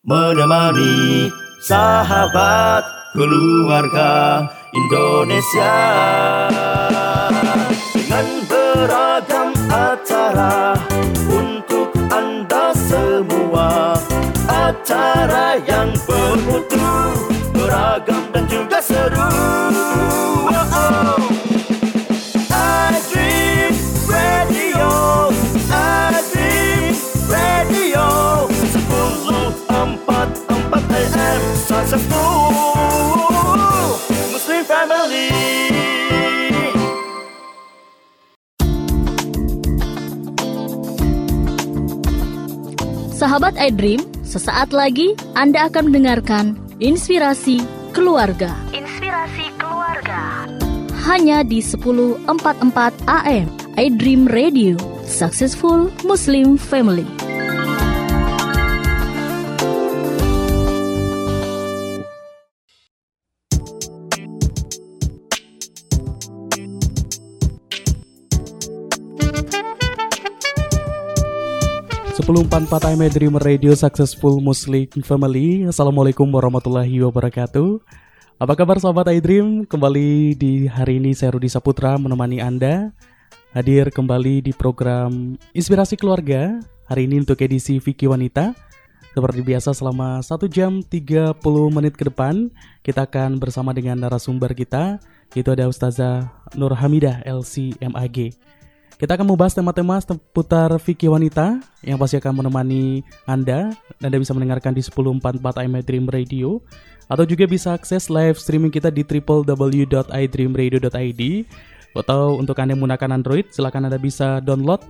menemani sahabat keluarga Indonesia. Dengan beragam acara untuk anda semua. Acara yang bermutu beragam dan juga seru Successful Muslim Family Sahabat iDream, sesaat lagi Anda akan mendengarkan Inspirasi Keluarga. Inspirasi Keluarga. Hanya di 1044 AM iDream Radio, Successful Muslim Family. Sebelum 44 AM Dreamer Radio Successful Muslim Family. Assalamualaikum warahmatullahi wabarakatuh. Apa kabar sahabat iDream? Kembali di hari ini saya Rudi Saputra menemani Anda. Hadir kembali di program Inspirasi Keluarga. Hari ini untuk edisi Vicky Wanita. Seperti biasa selama 1 jam 30 menit ke depan Kita akan bersama dengan narasumber kita. Itu ada Ustazah Nur Hamidah LCMAG kita akan membahas tema-tema seputar fikih wanita yang pasti akan menemani Anda. Anda bisa mendengarkan di 1044 AM Dream Radio atau juga bisa akses live streaming kita di www.idreamradio.id atau untuk Anda yang menggunakan Android, silakan Anda bisa download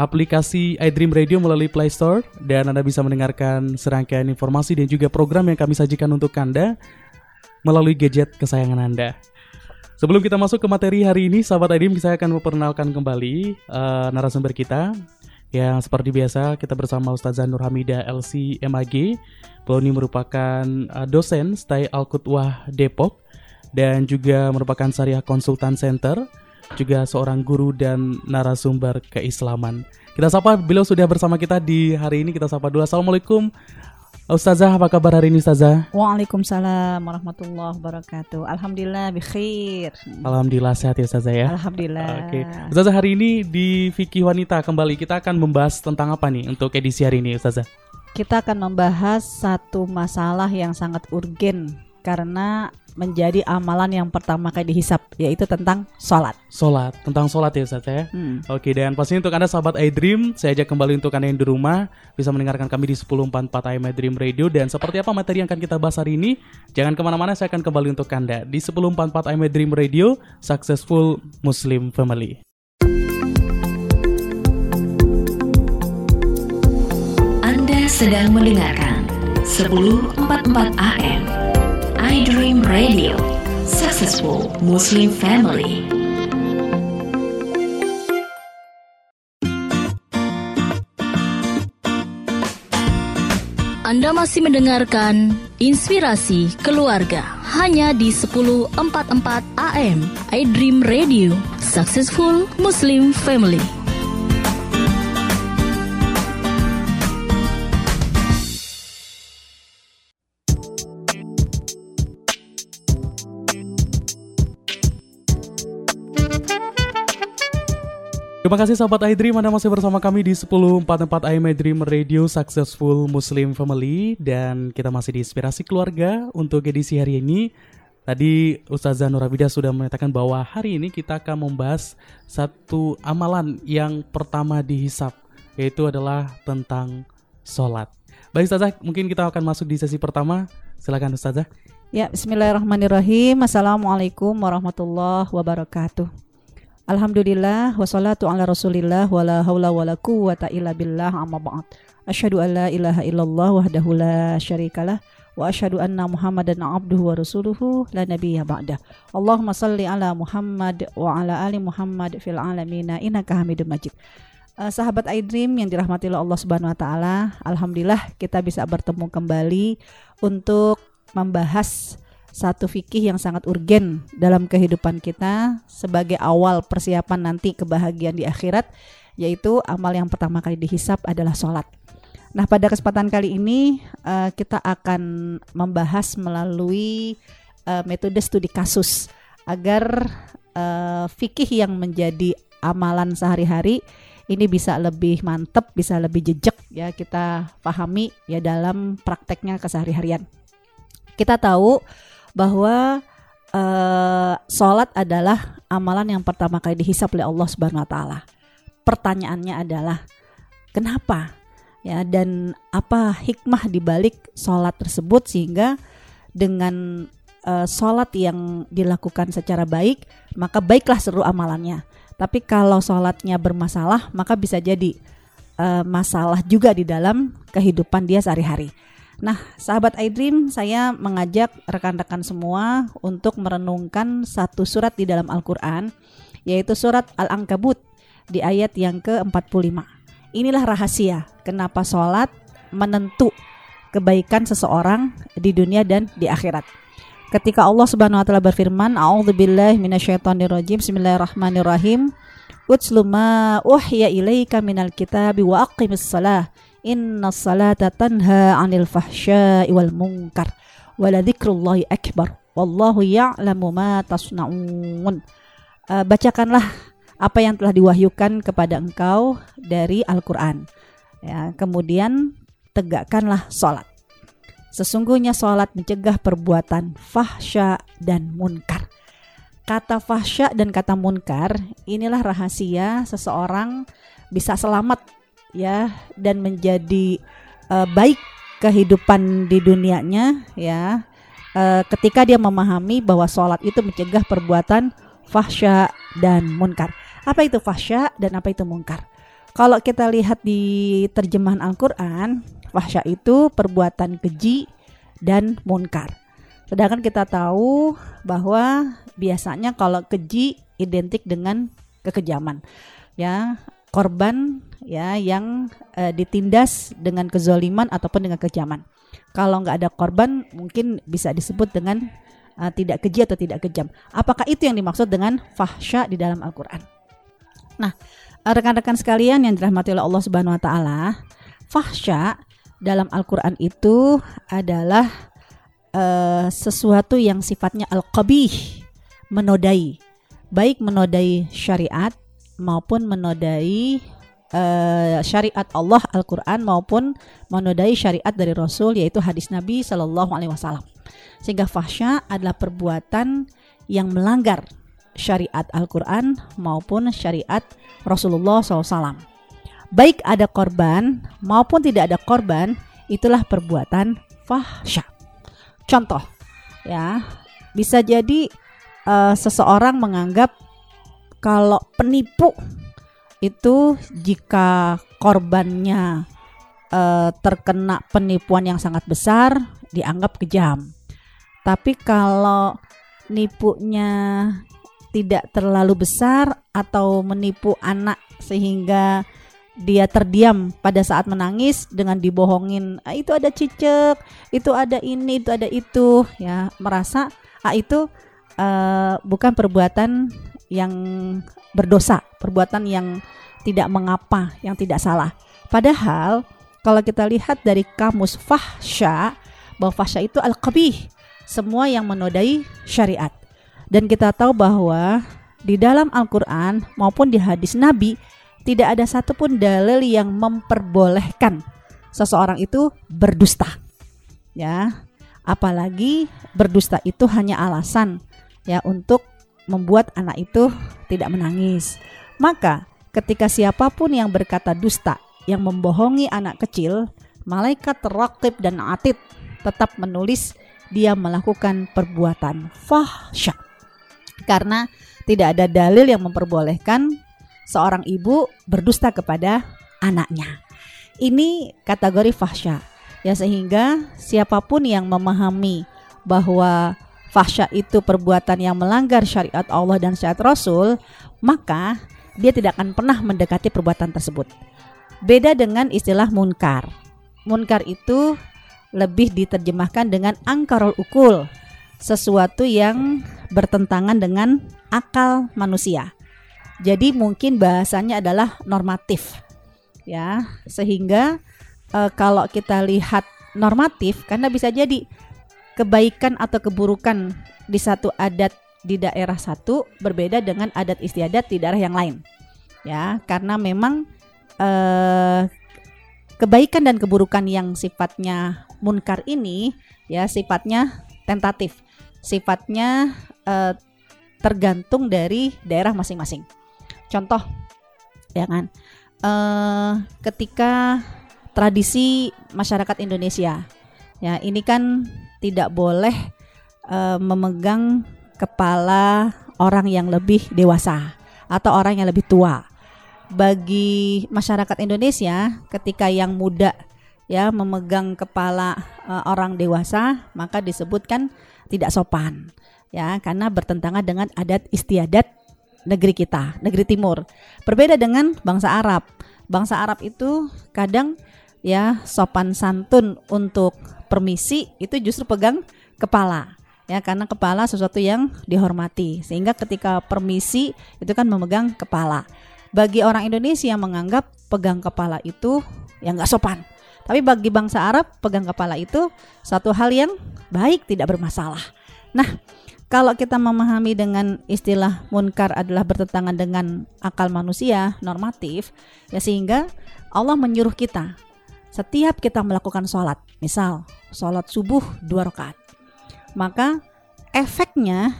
aplikasi iDream Radio melalui Play Store dan Anda bisa mendengarkan serangkaian informasi dan juga program yang kami sajikan untuk Anda melalui gadget kesayangan Anda. Sebelum kita masuk ke materi hari ini, sahabat Adim, saya akan memperkenalkan kembali uh, narasumber kita. Yang seperti biasa, kita bersama Ustazah Nur Hamidah LC MAG. Beliau ini merupakan uh, dosen Stay Al-Qutwah Depok dan juga merupakan Syariah Konsultan Center, juga seorang guru dan narasumber keislaman. Kita sapa, beliau sudah bersama kita di hari ini. Kita sapa dulu. Assalamualaikum Ustazah, apa kabar hari ini Ustazah? Waalaikumsalam warahmatullahi wabarakatuh. Alhamdulillah bikhair. Alhamdulillah sehat ya Ustazah ya. Alhamdulillah. Oke. Ustazah hari ini di Fikih Wanita kembali kita akan membahas tentang apa nih untuk edisi hari ini Ustazah? Kita akan membahas satu masalah yang sangat urgen karena menjadi amalan yang pertama kali dihisap yaitu tentang sholat. Sholat, tentang sholat ya Ustaz ya. Hmm. Oke dan pastinya untuk Anda sahabat iDream, saya ajak kembali untuk Anda yang di rumah bisa mendengarkan kami di 1044 AM iDream Radio dan seperti apa materi yang akan kita bahas hari ini, jangan ke mana-mana saya akan kembali untuk Anda di 1044 AM iDream Radio, Successful Muslim Family. Anda sedang mendengarkan 1044 AM iDream Radio, Successful Muslim Family. Anda masih mendengarkan Inspirasi Keluarga hanya di 1044 AM iDream Radio, Successful Muslim Family. Terima kasih sahabat iDream Anda masih bersama kami di 1044 AM iDream Radio Successful Muslim Family dan kita masih di inspirasi keluarga untuk edisi hari ini. Tadi Ustazah Nurabida sudah menyatakan bahwa hari ini kita akan membahas satu amalan yang pertama dihisap yaitu adalah tentang sholat. Baik Ustazah, mungkin kita akan masuk di sesi pertama. Silakan Ustazah. Ya, bismillahirrahmanirrahim. Assalamualaikum warahmatullahi wabarakatuh. Alhamdulillah wassalatu ala Rasulillah wala haula wala quwata illa billah amma ba'd. Asyhadu an la ilaha illallah wahdahu la syarikalah wa asyhadu anna Muhammadan abduhu wa rasuluhu la nabiyya ba'da. Allahumma salli ala Muhammad wa ala ali Muhammad fil alamin innaka Hamidum Majid. Uh, sahabat iDream yang dirahmati Allah Subhanahu wa taala, alhamdulillah kita bisa bertemu kembali untuk membahas satu fikih yang sangat urgen dalam kehidupan kita sebagai awal persiapan nanti kebahagiaan di akhirat yaitu amal yang pertama kali dihisap adalah sholat Nah, pada kesempatan kali ini eh, kita akan membahas melalui eh, metode studi kasus agar eh, fikih yang menjadi amalan sehari-hari ini bisa lebih mantep, bisa lebih jejak ya kita pahami ya dalam prakteknya kesehari-harian. Kita tahu bahwa eh, sholat adalah amalan yang pertama kali dihisap oleh Allah Subhanahu Wa Taala. Pertanyaannya adalah kenapa ya dan apa hikmah dibalik sholat tersebut sehingga dengan eh, sholat yang dilakukan secara baik maka baiklah seluruh amalannya. Tapi kalau sholatnya bermasalah maka bisa jadi eh, masalah juga di dalam kehidupan dia sehari-hari. Nah, sahabat iDream, saya mengajak rekan-rekan semua untuk merenungkan satu surat di dalam Al-Quran, yaitu surat Al-Ankabut di ayat yang ke-45. Inilah rahasia kenapa sholat menentu kebaikan seseorang di dunia dan di akhirat. Ketika Allah Subhanahu wa taala berfirman, "A'udzubillahi minasyaitonirrajim. Bismillahirrahmanirrahim. Utslu ma uhya ilaika minal kitabi wa aqimis salah. Inna salata tanha 'anil fahsya'i wal munkar. Akbar. Wallahu ya'lamu ma tasna'un." Eh, bacakanlah apa yang telah diwahyukan kepada engkau dari Al-Qur'an. Ya, kemudian tegakkanlah sholat. Sesungguhnya sholat mencegah perbuatan fahsya dan munkar. Kata fahsya dan kata munkar inilah rahasia seseorang bisa selamat ya dan menjadi eh, baik kehidupan di dunianya ya eh, ketika dia memahami bahwa sholat itu mencegah perbuatan fahsya dan munkar. Apa itu fahsya dan apa itu munkar? Kalau kita lihat di terjemahan Al-Quran, fahsya itu perbuatan keji dan munkar. Sedangkan kita tahu bahwa biasanya kalau keji identik dengan kekejaman. Ya, korban ya yang eh, ditindas dengan kezoliman ataupun dengan kekejaman. Kalau nggak ada korban mungkin bisa disebut dengan eh, tidak keji atau tidak kejam. Apakah itu yang dimaksud dengan fahsya di dalam Al-Qur'an? Nah, rekan-rekan sekalian yang dirahmati oleh Allah Subhanahu wa taala, fahsya dalam Al-Qur'an itu adalah eh, sesuatu yang sifatnya al-qabih, menodai. Baik menodai syariat maupun menodai eh, syariat Allah Al-Qur'an maupun menodai syariat dari Rasul yaitu hadis Nabi Shallallahu alaihi wasallam. Sehingga fahsya adalah perbuatan yang melanggar syariat Al-Quran maupun syariat Rasulullah SAW. Baik ada korban maupun tidak ada korban, itulah perbuatan fahsya. Contoh, ya bisa jadi eh, seseorang menganggap kalau penipu itu jika korbannya eh, terkena penipuan yang sangat besar dianggap kejam. Tapi kalau nipunya tidak terlalu besar atau menipu anak sehingga dia terdiam pada saat menangis dengan dibohongin ah, itu ada cicek itu ada ini itu ada itu ya merasa ah itu uh, bukan perbuatan yang berdosa perbuatan yang tidak mengapa yang tidak salah padahal kalau kita lihat dari kamus fahsya bahwa fahsya itu al-qabih semua yang menodai syariat dan kita tahu bahwa di dalam Al-Quran maupun di hadis Nabi tidak ada satupun dalil yang memperbolehkan seseorang itu berdusta. Ya, apalagi berdusta itu hanya alasan ya untuk membuat anak itu tidak menangis. Maka ketika siapa pun yang berkata dusta, yang membohongi anak kecil, malaikat rakib dan atid tetap menulis dia melakukan perbuatan fahsya karena tidak ada dalil yang memperbolehkan seorang ibu berdusta kepada anaknya. Ini kategori fahsya. Ya sehingga siapa pun yang memahami bahwa fahsya itu perbuatan yang melanggar syariat Allah dan syariat Rasul, maka dia tidak akan pernah mendekati perbuatan tersebut. Beda dengan istilah munkar. Munkar itu lebih diterjemahkan dengan angkarul ukul, sesuatu yang bertentangan dengan akal manusia. Jadi mungkin bahasanya adalah normatif. Ya, sehingga eh, kalau kita lihat normatif karena bisa jadi kebaikan atau keburukan di satu adat di daerah satu berbeda dengan adat istiadat di daerah yang lain. Ya, karena memang eh, kebaikan dan keburukan yang sifatnya munkar ini ya sifatnya tentatif, sifatnya eh, tergantung dari daerah masing-masing. Contoh, ya kan, eh, ketika tradisi masyarakat Indonesia, ya ini kan tidak boleh eh, memegang kepala orang yang lebih dewasa atau orang yang lebih tua. Bagi masyarakat Indonesia, ketika yang muda ya memegang kepala uh, orang dewasa, maka disebutkan tidak sopan. Ya, karena bertentangan dengan adat istiadat negeri kita, negeri timur. Berbeda dengan bangsa Arab. Bangsa Arab itu kadang ya sopan santun untuk permisi itu justru pegang kepala. Ya karena kepala sesuatu yang dihormati. Sehingga ketika permisi itu kan memegang kepala. Bagi orang Indonesia yang menganggap pegang kepala itu yang nggak sopan. Tapi bagi bangsa Arab pegang kepala itu satu hal yang baik tidak bermasalah. Nah kalau kita memahami dengan istilah munkar adalah bertentangan dengan akal manusia normatif ya sehingga Allah menyuruh kita setiap kita melakukan sholat misal sholat subuh dua rakaat maka efeknya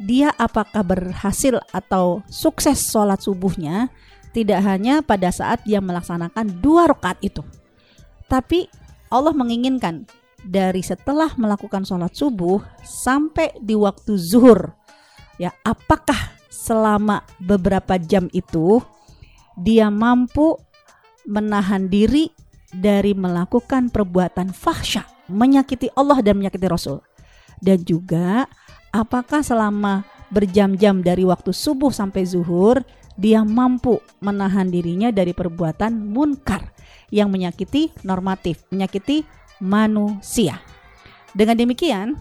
dia apakah berhasil atau sukses sholat subuhnya tidak hanya pada saat dia melaksanakan dua rakaat itu, tapi Allah menginginkan dari setelah melakukan sholat subuh sampai di waktu zuhur, ya apakah selama beberapa jam itu dia mampu menahan diri dari melakukan perbuatan fahsya, menyakiti Allah dan menyakiti Rasul dan juga apakah selama berjam-jam dari waktu subuh sampai zuhur dia mampu menahan dirinya dari perbuatan munkar yang menyakiti normatif, menyakiti manusia. Dengan demikian,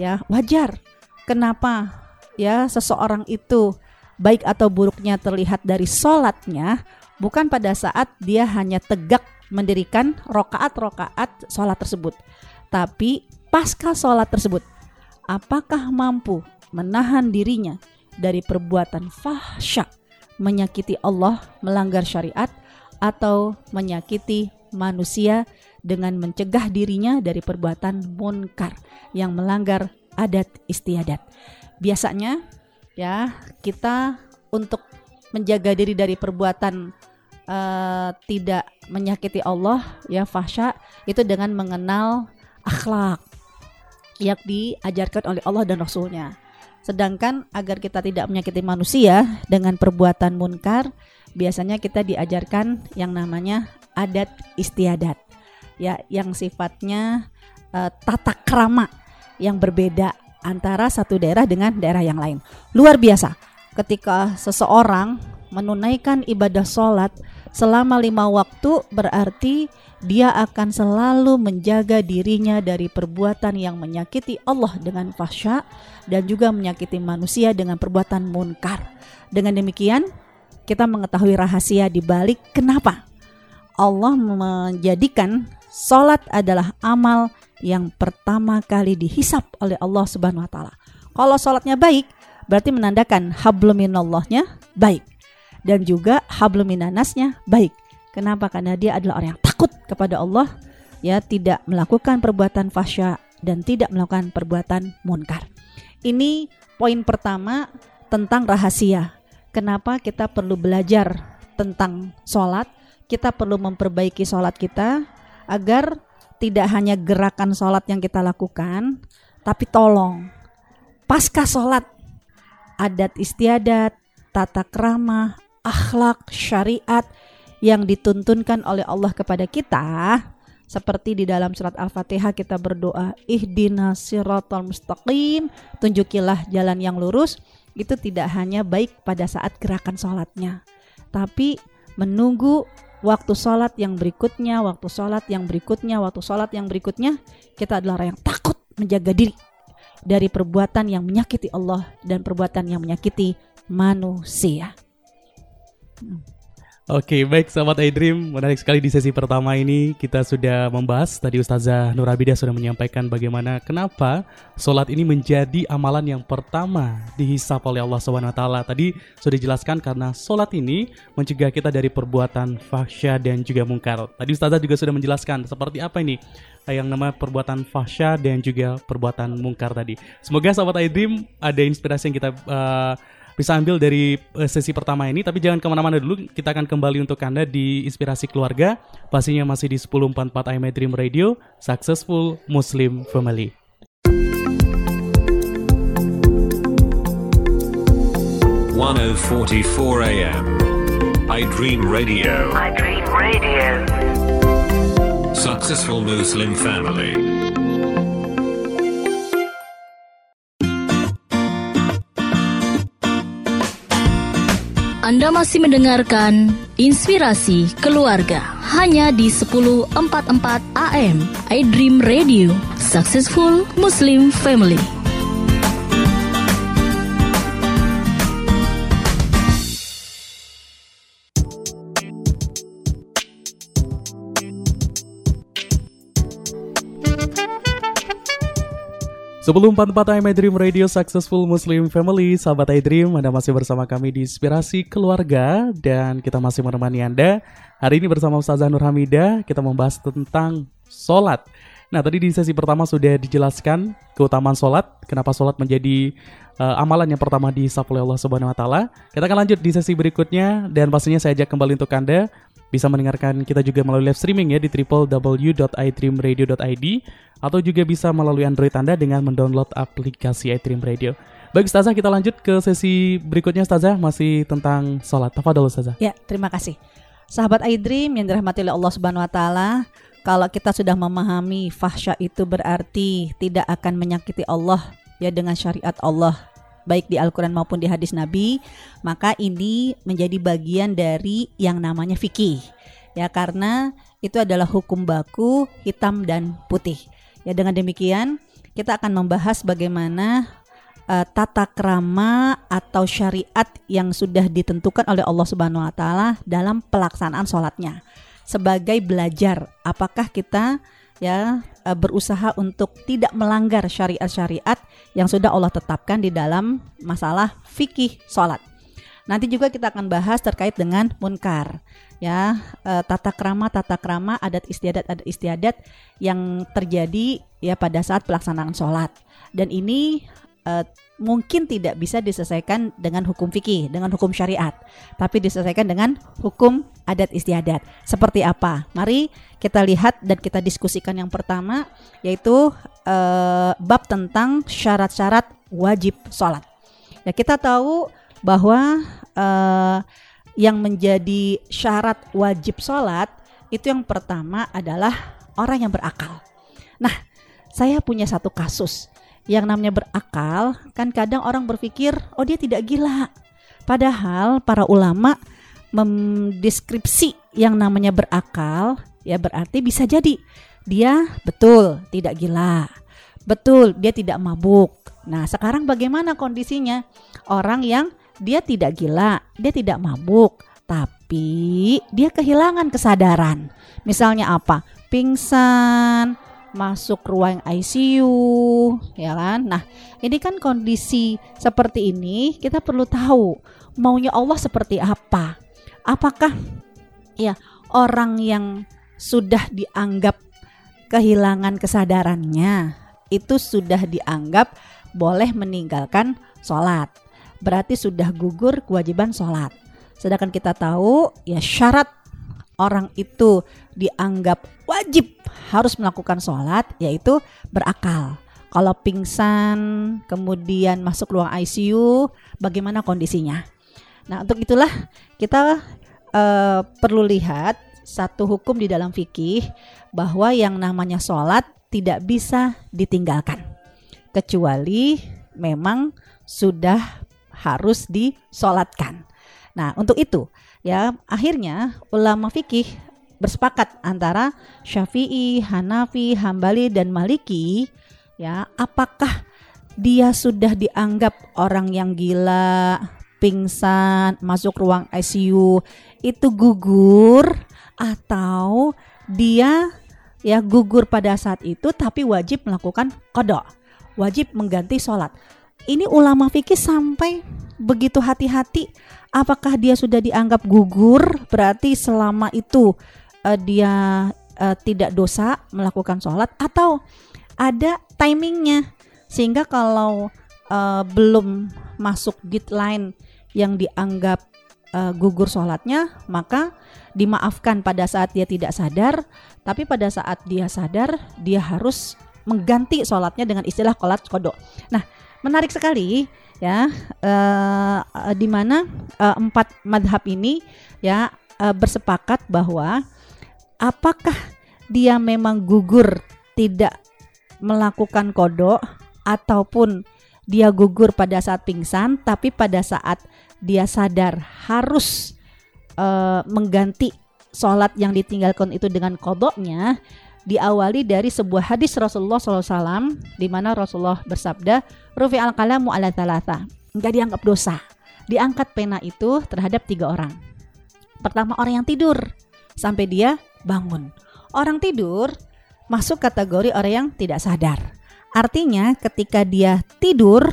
ya wajar kenapa ya seseorang itu baik atau buruknya terlihat dari sholatnya bukan pada saat dia hanya tegak mendirikan rokaat-rokaat sholat tersebut, tapi pasca sholat tersebut apakah mampu menahan dirinya dari perbuatan fahsya, menyakiti Allah, melanggar syariat, atau menyakiti manusia dengan mencegah dirinya dari perbuatan munkar yang melanggar adat istiadat. Biasanya ya kita untuk menjaga diri dari perbuatan uh, tidak menyakiti Allah ya fahsya itu dengan mengenal akhlak yang diajarkan oleh Allah dan Rasulnya. Sedangkan agar kita tidak menyakiti manusia dengan perbuatan munkar, biasanya kita diajarkan yang namanya adat istiadat, ya, yang sifatnya uh, tata krama yang berbeda antara satu daerah dengan daerah yang lain. Luar biasa, ketika seseorang menunaikan ibadah sholat selama lima waktu berarti dia akan selalu menjaga dirinya dari perbuatan yang menyakiti Allah dengan fahsya dan juga menyakiti manusia dengan perbuatan munkar. Dengan demikian, kita mengetahui rahasia di balik kenapa Allah menjadikan salat adalah amal yang pertama kali dihisap oleh Allah Subhanahu wa taala. Kalau salatnya baik, berarti menandakan habluminallahnya baik dan juga habluminanasnya baik. Kenapa? Karena dia adalah orang yang takut kepada Allah, ya tidak melakukan perbuatan fasya dan tidak melakukan perbuatan munkar. Ini poin pertama tentang rahasia. Kenapa kita perlu belajar tentang sholat? Kita perlu memperbaiki sholat kita agar tidak hanya gerakan sholat yang kita lakukan, tapi tolong pasca sholat adat istiadat, tata krama, akhlak, syariat yang dituntunkan oleh Allah kepada kita seperti di dalam surat Al-Fatihah kita berdoa ihdina siratal mustaqim tunjukilah jalan yang lurus itu tidak hanya baik pada saat gerakan sholatnya tapi menunggu waktu sholat yang berikutnya waktu sholat yang berikutnya waktu sholat yang berikutnya kita adalah orang yang takut menjaga diri dari perbuatan yang menyakiti Allah dan perbuatan yang menyakiti manusia. Oke, baik sahabat iDream, menarik sekali di sesi pertama ini kita sudah membahas tadi Ustazah Nur Abidah sudah menyampaikan bagaimana kenapa sholat ini menjadi amalan yang pertama dihisap oleh Allah taala. Tadi sudah dijelaskan karena sholat ini mencegah kita dari perbuatan fahsya dan juga mungkar. Tadi Ustazah juga sudah menjelaskan seperti apa ini yang nama perbuatan fahsya dan juga perbuatan mungkar tadi. Semoga sahabat iDream ada inspirasi yang kita uh, bisa ambil dari uh, sesi pertama ini tapi jangan ke mana-mana dulu kita akan kembali untuk anda di inspirasi keluarga pastinya masih di 1044 AM Dream Radio Successful Muslim Family 1044 AM. I Dream Radio. I Dream Radio. Successful Muslim Family. Anda masih mendengarkan Inspirasi Keluarga. Hanya di 1044 AM iDream Radio. Successful Muslim Family. Sebelum 44 AM Dream Radio Successful Muslim Family, sahabat iDream, Anda masih bersama kami di Inspirasi Keluarga dan kita masih menemani Anda. Hari ini bersama Ustazah Nur Hamidah, kita membahas tentang sholat. Nah, tadi di sesi pertama sudah dijelaskan keutamaan sholat, kenapa sholat menjadi uh, amalan yang pertama dihisap oleh Allah Subhanahu wa taala. Kita akan lanjut di sesi berikutnya dan pastinya saya ajak kembali untuk Anda bisa mendengarkan kita juga melalui live streaming ya di www.idreamradio.id atau juga bisa melalui Android Anda dengan mendownload aplikasi iDream Radio. Baik Ustazah, kita lanjut ke sesi berikutnya Ustazah masih tentang sholat. Tafadhol Ustazah. Ya, terima kasih. Sahabat iDream yang dirahmati oleh Allah Subhanahu wa taala, kalau kita sudah memahami fahsya itu berarti tidak akan menyakiti Allah ya dengan syariat Allah baik di Al-Quran maupun di hadis Nabi, maka ini menjadi bagian dari yang namanya fikih. Ya karena itu adalah hukum baku hitam dan putih. Ya dengan demikian kita akan membahas bagaimana uh, tata krama atau syariat yang sudah ditentukan oleh Allah Subhanahu wa taala dalam pelaksanaan sholatnya. Sebagai belajar apakah kita ya eh, berusaha untuk tidak melanggar syariat-syariat yang sudah Allah tetapkan di dalam masalah fikih sholat. Nanti juga kita akan bahas terkait dengan munkar, ya e, tata krama tata krama adat istiadat adat istiadat yang terjadi ya pada saat pelaksanaan sholat. Dan ini e, mungkin tidak bisa diselesaikan dengan hukum fikih, dengan hukum syariat, tapi diselesaikan dengan hukum adat istiadat. Seperti apa? Mari kita lihat dan kita diskusikan yang pertama, yaitu eh, bab tentang syarat-syarat wajib sholat. Ya kita tahu bahwa eh, yang menjadi syarat wajib sholat itu yang pertama adalah orang yang berakal. Nah, saya punya satu kasus yang namanya berakal. Kan kadang orang berpikir oh dia tidak gila. Padahal para ulama mendeskripsi yang namanya berakal ya berarti bisa jadi dia betul tidak gila betul dia tidak mabuk. Nah sekarang bagaimana kondisinya? Orang yang dia tidak gila dia tidak mabuk tapi dia kehilangan kesadaran misalnya apa pingsan masuk ruang ICU, ya kan? Nah, ini kan kondisi seperti ini kita perlu tahu maunya Allah seperti apa. Apakah ya orang yang sudah dianggap kehilangan kesadarannya itu sudah dianggap boleh meninggalkan sholat. Berarti sudah gugur kewajiban sholat. Sedangkan kita tahu ya syarat orang itu dianggap wajib harus melakukan sholat yaitu berakal. Kalau pingsan kemudian masuk ruang ICU, bagaimana kondisinya? Nah untuk itulah kita uh, perlu lihat satu hukum di dalam fikih bahwa yang namanya sholat tidak bisa ditinggalkan kecuali memang sudah harus disolatkan. Nah untuk itu ya akhirnya ulama fikih bersepakat antara Syafi'i, Hanafi, Hambali dan Maliki ya apakah dia sudah dianggap orang yang gila pingsan, masuk ruang ICU, itu gugur atau dia ya gugur pada saat itu tapi wajib melakukan kodok, wajib mengganti sholat. Ini ulama fikih sampai begitu hati-hati apakah dia sudah dianggap gugur? Berarti selama itu eh, dia eh, tidak dosa melakukan sholat atau ada timingnya? Sehingga kalau eh, belum masuk deadline yang dianggap eh, gugur sholatnya maka dimaafkan pada saat dia tidak sadar. Tapi pada saat dia sadar dia harus mengganti sholatnya dengan istilah kolat kodok. Nah menarik sekali ya. Eh, di mana eh, empat madhab ini ya eh, bersepakat bahwa apakah dia memang gugur tidak melakukan kodok ataupun dia gugur pada saat pingsan tapi pada saat dia sadar harus eh, mengganti sholat yang ditinggalkan itu dengan kodoknya diawali dari sebuah hadis Rasulullah SAW di mana Rasulullah bersabda Rufi al kalamu ala thalatha. Nggak dianggap dosa. Diangkat pena itu terhadap tiga orang. Pertama orang yang tidur. Sampai dia bangun. Orang tidur masuk kategori orang yang tidak sadar. Artinya ketika dia tidur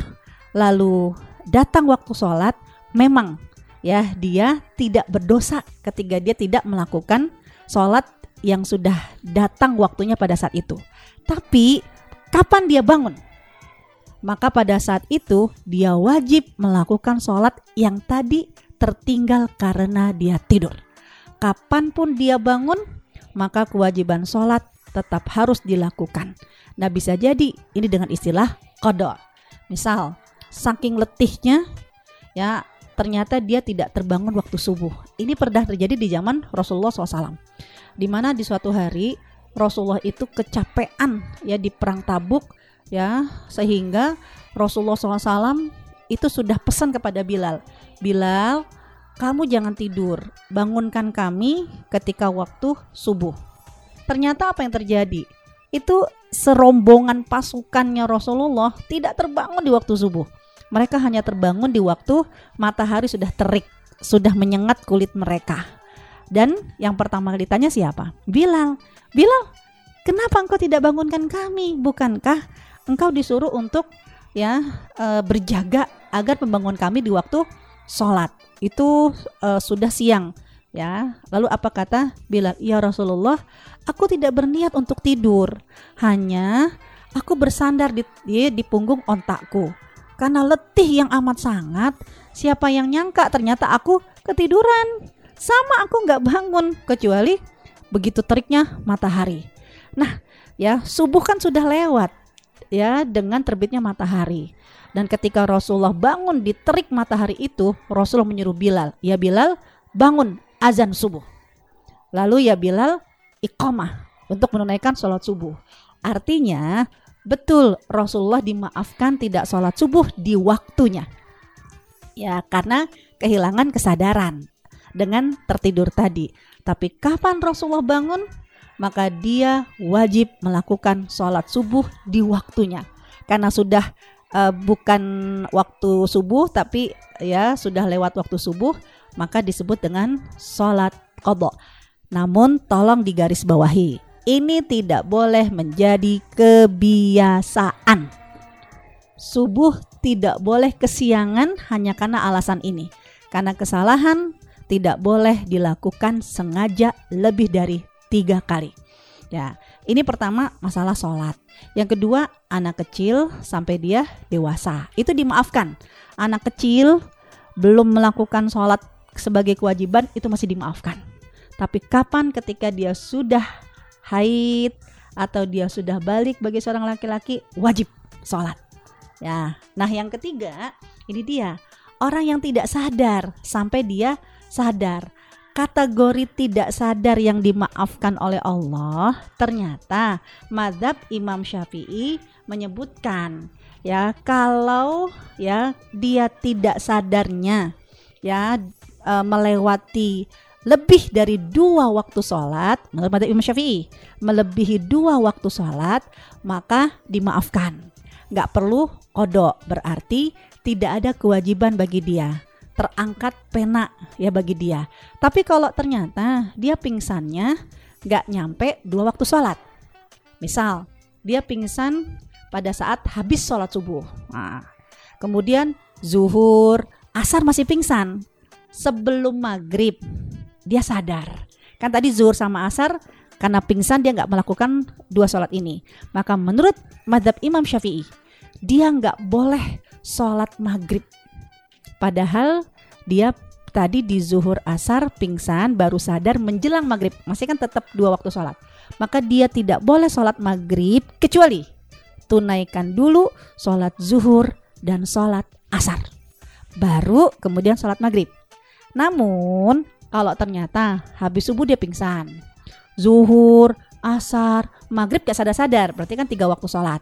lalu datang waktu sholat memang ya dia tidak berdosa ketika dia tidak melakukan sholat yang sudah datang waktunya pada saat itu. Tapi kapan dia bangun? Maka pada saat itu dia wajib melakukan sholat yang tadi tertinggal karena dia tidur. Kapan pun dia bangun, maka kewajiban sholat tetap harus dilakukan. Nah bisa jadi ini dengan istilah kodok. Misal, saking letihnya, ya ternyata dia tidak terbangun waktu subuh. Ini pernah terjadi di zaman Rasulullah SAW. Di mana di suatu hari Rasulullah itu kecapean ya di perang Tabuk ya sehingga Rasulullah SAW itu sudah pesan kepada Bilal. Bilal, kamu jangan tidur, bangunkan kami ketika waktu subuh. Ternyata apa yang terjadi? Itu serombongan pasukannya Rasulullah tidak terbangun di waktu subuh. Mereka hanya terbangun di waktu matahari sudah terik, sudah menyengat kulit mereka. Dan yang pertama ditanya siapa? Bilal. Bilal, kenapa engkau tidak bangunkan kami? Bukankah engkau disuruh untuk ya e, berjaga agar membangun kami di waktu sholat? Itu e, sudah siang ya. Lalu apa kata Bilal? Ya Rasulullah, aku tidak berniat untuk tidur. Hanya aku bersandar di, di, di punggung ontakku karena letih yang amat sangat. Siapa yang nyangka ternyata aku ketiduran. Sama aku nggak bangun kecuali begitu teriknya matahari. Nah, ya subuh kan sudah lewat ya dengan terbitnya matahari. Dan ketika Rasulullah bangun di terik matahari itu, Rasulullah menyuruh Bilal, "Ya Bilal, bangun azan subuh." Lalu ya Bilal iqamah untuk menunaikan sholat subuh. Artinya betul Rasulullah dimaafkan tidak sholat subuh di waktunya. Ya karena kehilangan kesadaran dengan tertidur tadi. Tapi kapan Rasulullah bangun? Maka dia wajib melakukan sholat subuh di waktunya. Karena sudah uh, bukan waktu subuh tapi ya sudah lewat waktu subuh maka disebut dengan sholat kodok. Namun tolong digarisbawahi, ini tidak boleh menjadi kebiasaan. Subuh tidak boleh kesiangan hanya karena alasan ini. Karena kesalahan tidak boleh dilakukan sengaja lebih dari tiga kali. Ya, ini pertama masalah sholat. Yang kedua anak kecil sampai dia dewasa itu dimaafkan. Anak kecil belum melakukan sholat sebagai kewajiban itu masih dimaafkan. Tapi kapan ketika dia sudah haid atau dia sudah balik bagi seorang laki-laki wajib sholat. Ya, nah yang ketiga ini dia orang yang tidak sadar sampai dia sadar. Kategori tidak sadar yang dimaafkan oleh Allah ternyata madhab Imam Syafi'i menyebutkan ya kalau ya dia tidak sadarnya ya e, melewati lebih dari dua waktu sholat menurut madhab Imam Syafi'i melebihi dua waktu sholat maka dimaafkan nggak perlu kodok berarti tidak ada kewajiban bagi dia terangkat pena ya bagi dia. Tapi kalau ternyata dia pingsannya nggak nyampe dua waktu sholat. Misal dia pingsan pada saat habis sholat subuh. Nah, kemudian zuhur, asar masih pingsan. Sebelum maghrib dia sadar. Kan tadi zuhur sama asar karena pingsan dia nggak melakukan dua sholat ini. Maka menurut madhab Imam Syafi'i dia nggak boleh sholat maghrib. Padahal dia tadi di zuhur asar pingsan baru sadar menjelang maghrib masih kan tetap dua waktu sholat maka dia tidak boleh sholat maghrib kecuali tunaikan dulu sholat zuhur dan sholat asar baru kemudian sholat maghrib namun kalau ternyata habis subuh dia pingsan. Zuhur asar maghrib gak sadar-sadar. Berarti kan tiga waktu sholat.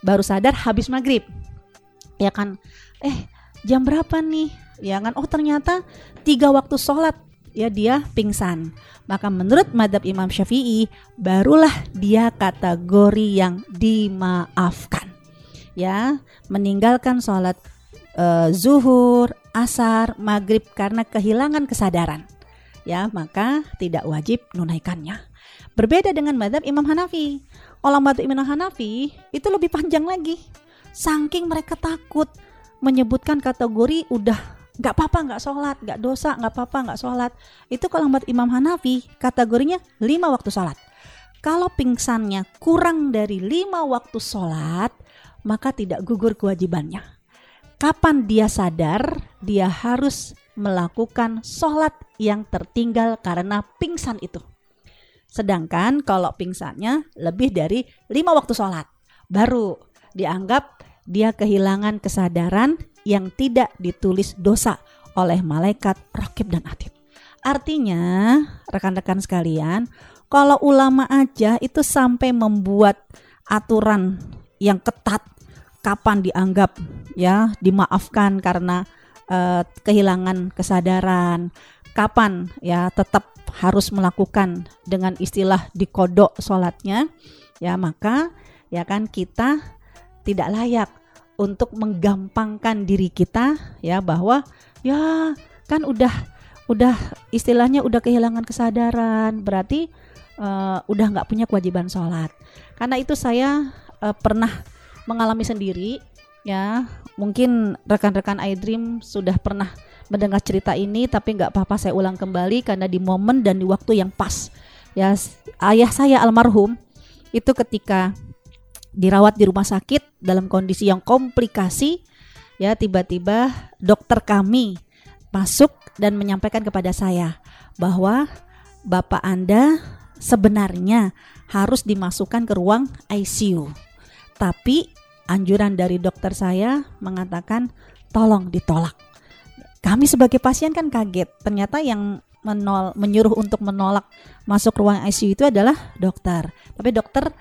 Baru sadar habis maghrib. Ya kan? Eh jam berapa nih? Ya kan? Oh ternyata tiga waktu sholat. Ya dia pingsan. Maka menurut madhab Imam Syafi'i barulah dia kategori yang dimaafkan. Ya meninggalkan sholat eh, zuhur asar maghrib karena kehilangan kesadaran ya maka tidak wajib menunaikannya. Berbeda dengan madhab Imam Hanafi. Kalau madhab Imam Hanafi itu lebih panjang lagi. Saking mereka takut menyebutkan kategori udah nggak apa-apa nggak sholat nggak dosa nggak apa-apa nggak sholat. Itu kalau menurut Imam Hanafi kategorinya lima waktu sholat. Kalau pingsannya kurang dari lima waktu sholat maka tidak gugur kewajibannya. Kapan dia sadar dia harus melakukan sholat yang tertinggal karena pingsan itu sedangkan kalau pingsannya lebih dari lima waktu sholat baru dianggap dia kehilangan kesadaran yang tidak ditulis dosa oleh malaikat rakib dan atid. Artinya, rekan-rekan sekalian, kalau ulama aja itu sampai membuat aturan yang ketat kapan dianggap ya dimaafkan karena eh, kehilangan kesadaran, kapan ya tetap harus melakukan dengan istilah dikodok sholatnya, ya maka ya kan kita tidak layak untuk menggampangkan diri kita ya bahwa ya kan udah udah istilahnya udah kehilangan kesadaran berarti uh, udah nggak punya kewajiban sholat. Karena itu saya uh, pernah mengalami sendiri ya mungkin rekan-rekan iDream sudah pernah mendengar cerita ini tapi nggak apa-apa saya ulang kembali karena di momen dan di waktu yang pas ya ayah saya almarhum itu ketika dirawat di rumah sakit dalam kondisi yang komplikasi ya tiba-tiba dokter kami masuk dan menyampaikan kepada saya bahwa bapak Anda sebenarnya harus dimasukkan ke ruang ICU. Tapi anjuran dari dokter saya mengatakan tolong ditolak. Kami sebagai pasien kan kaget. Ternyata yang menol menyuruh untuk menolak masuk ruang ICU itu adalah dokter. Tapi dokter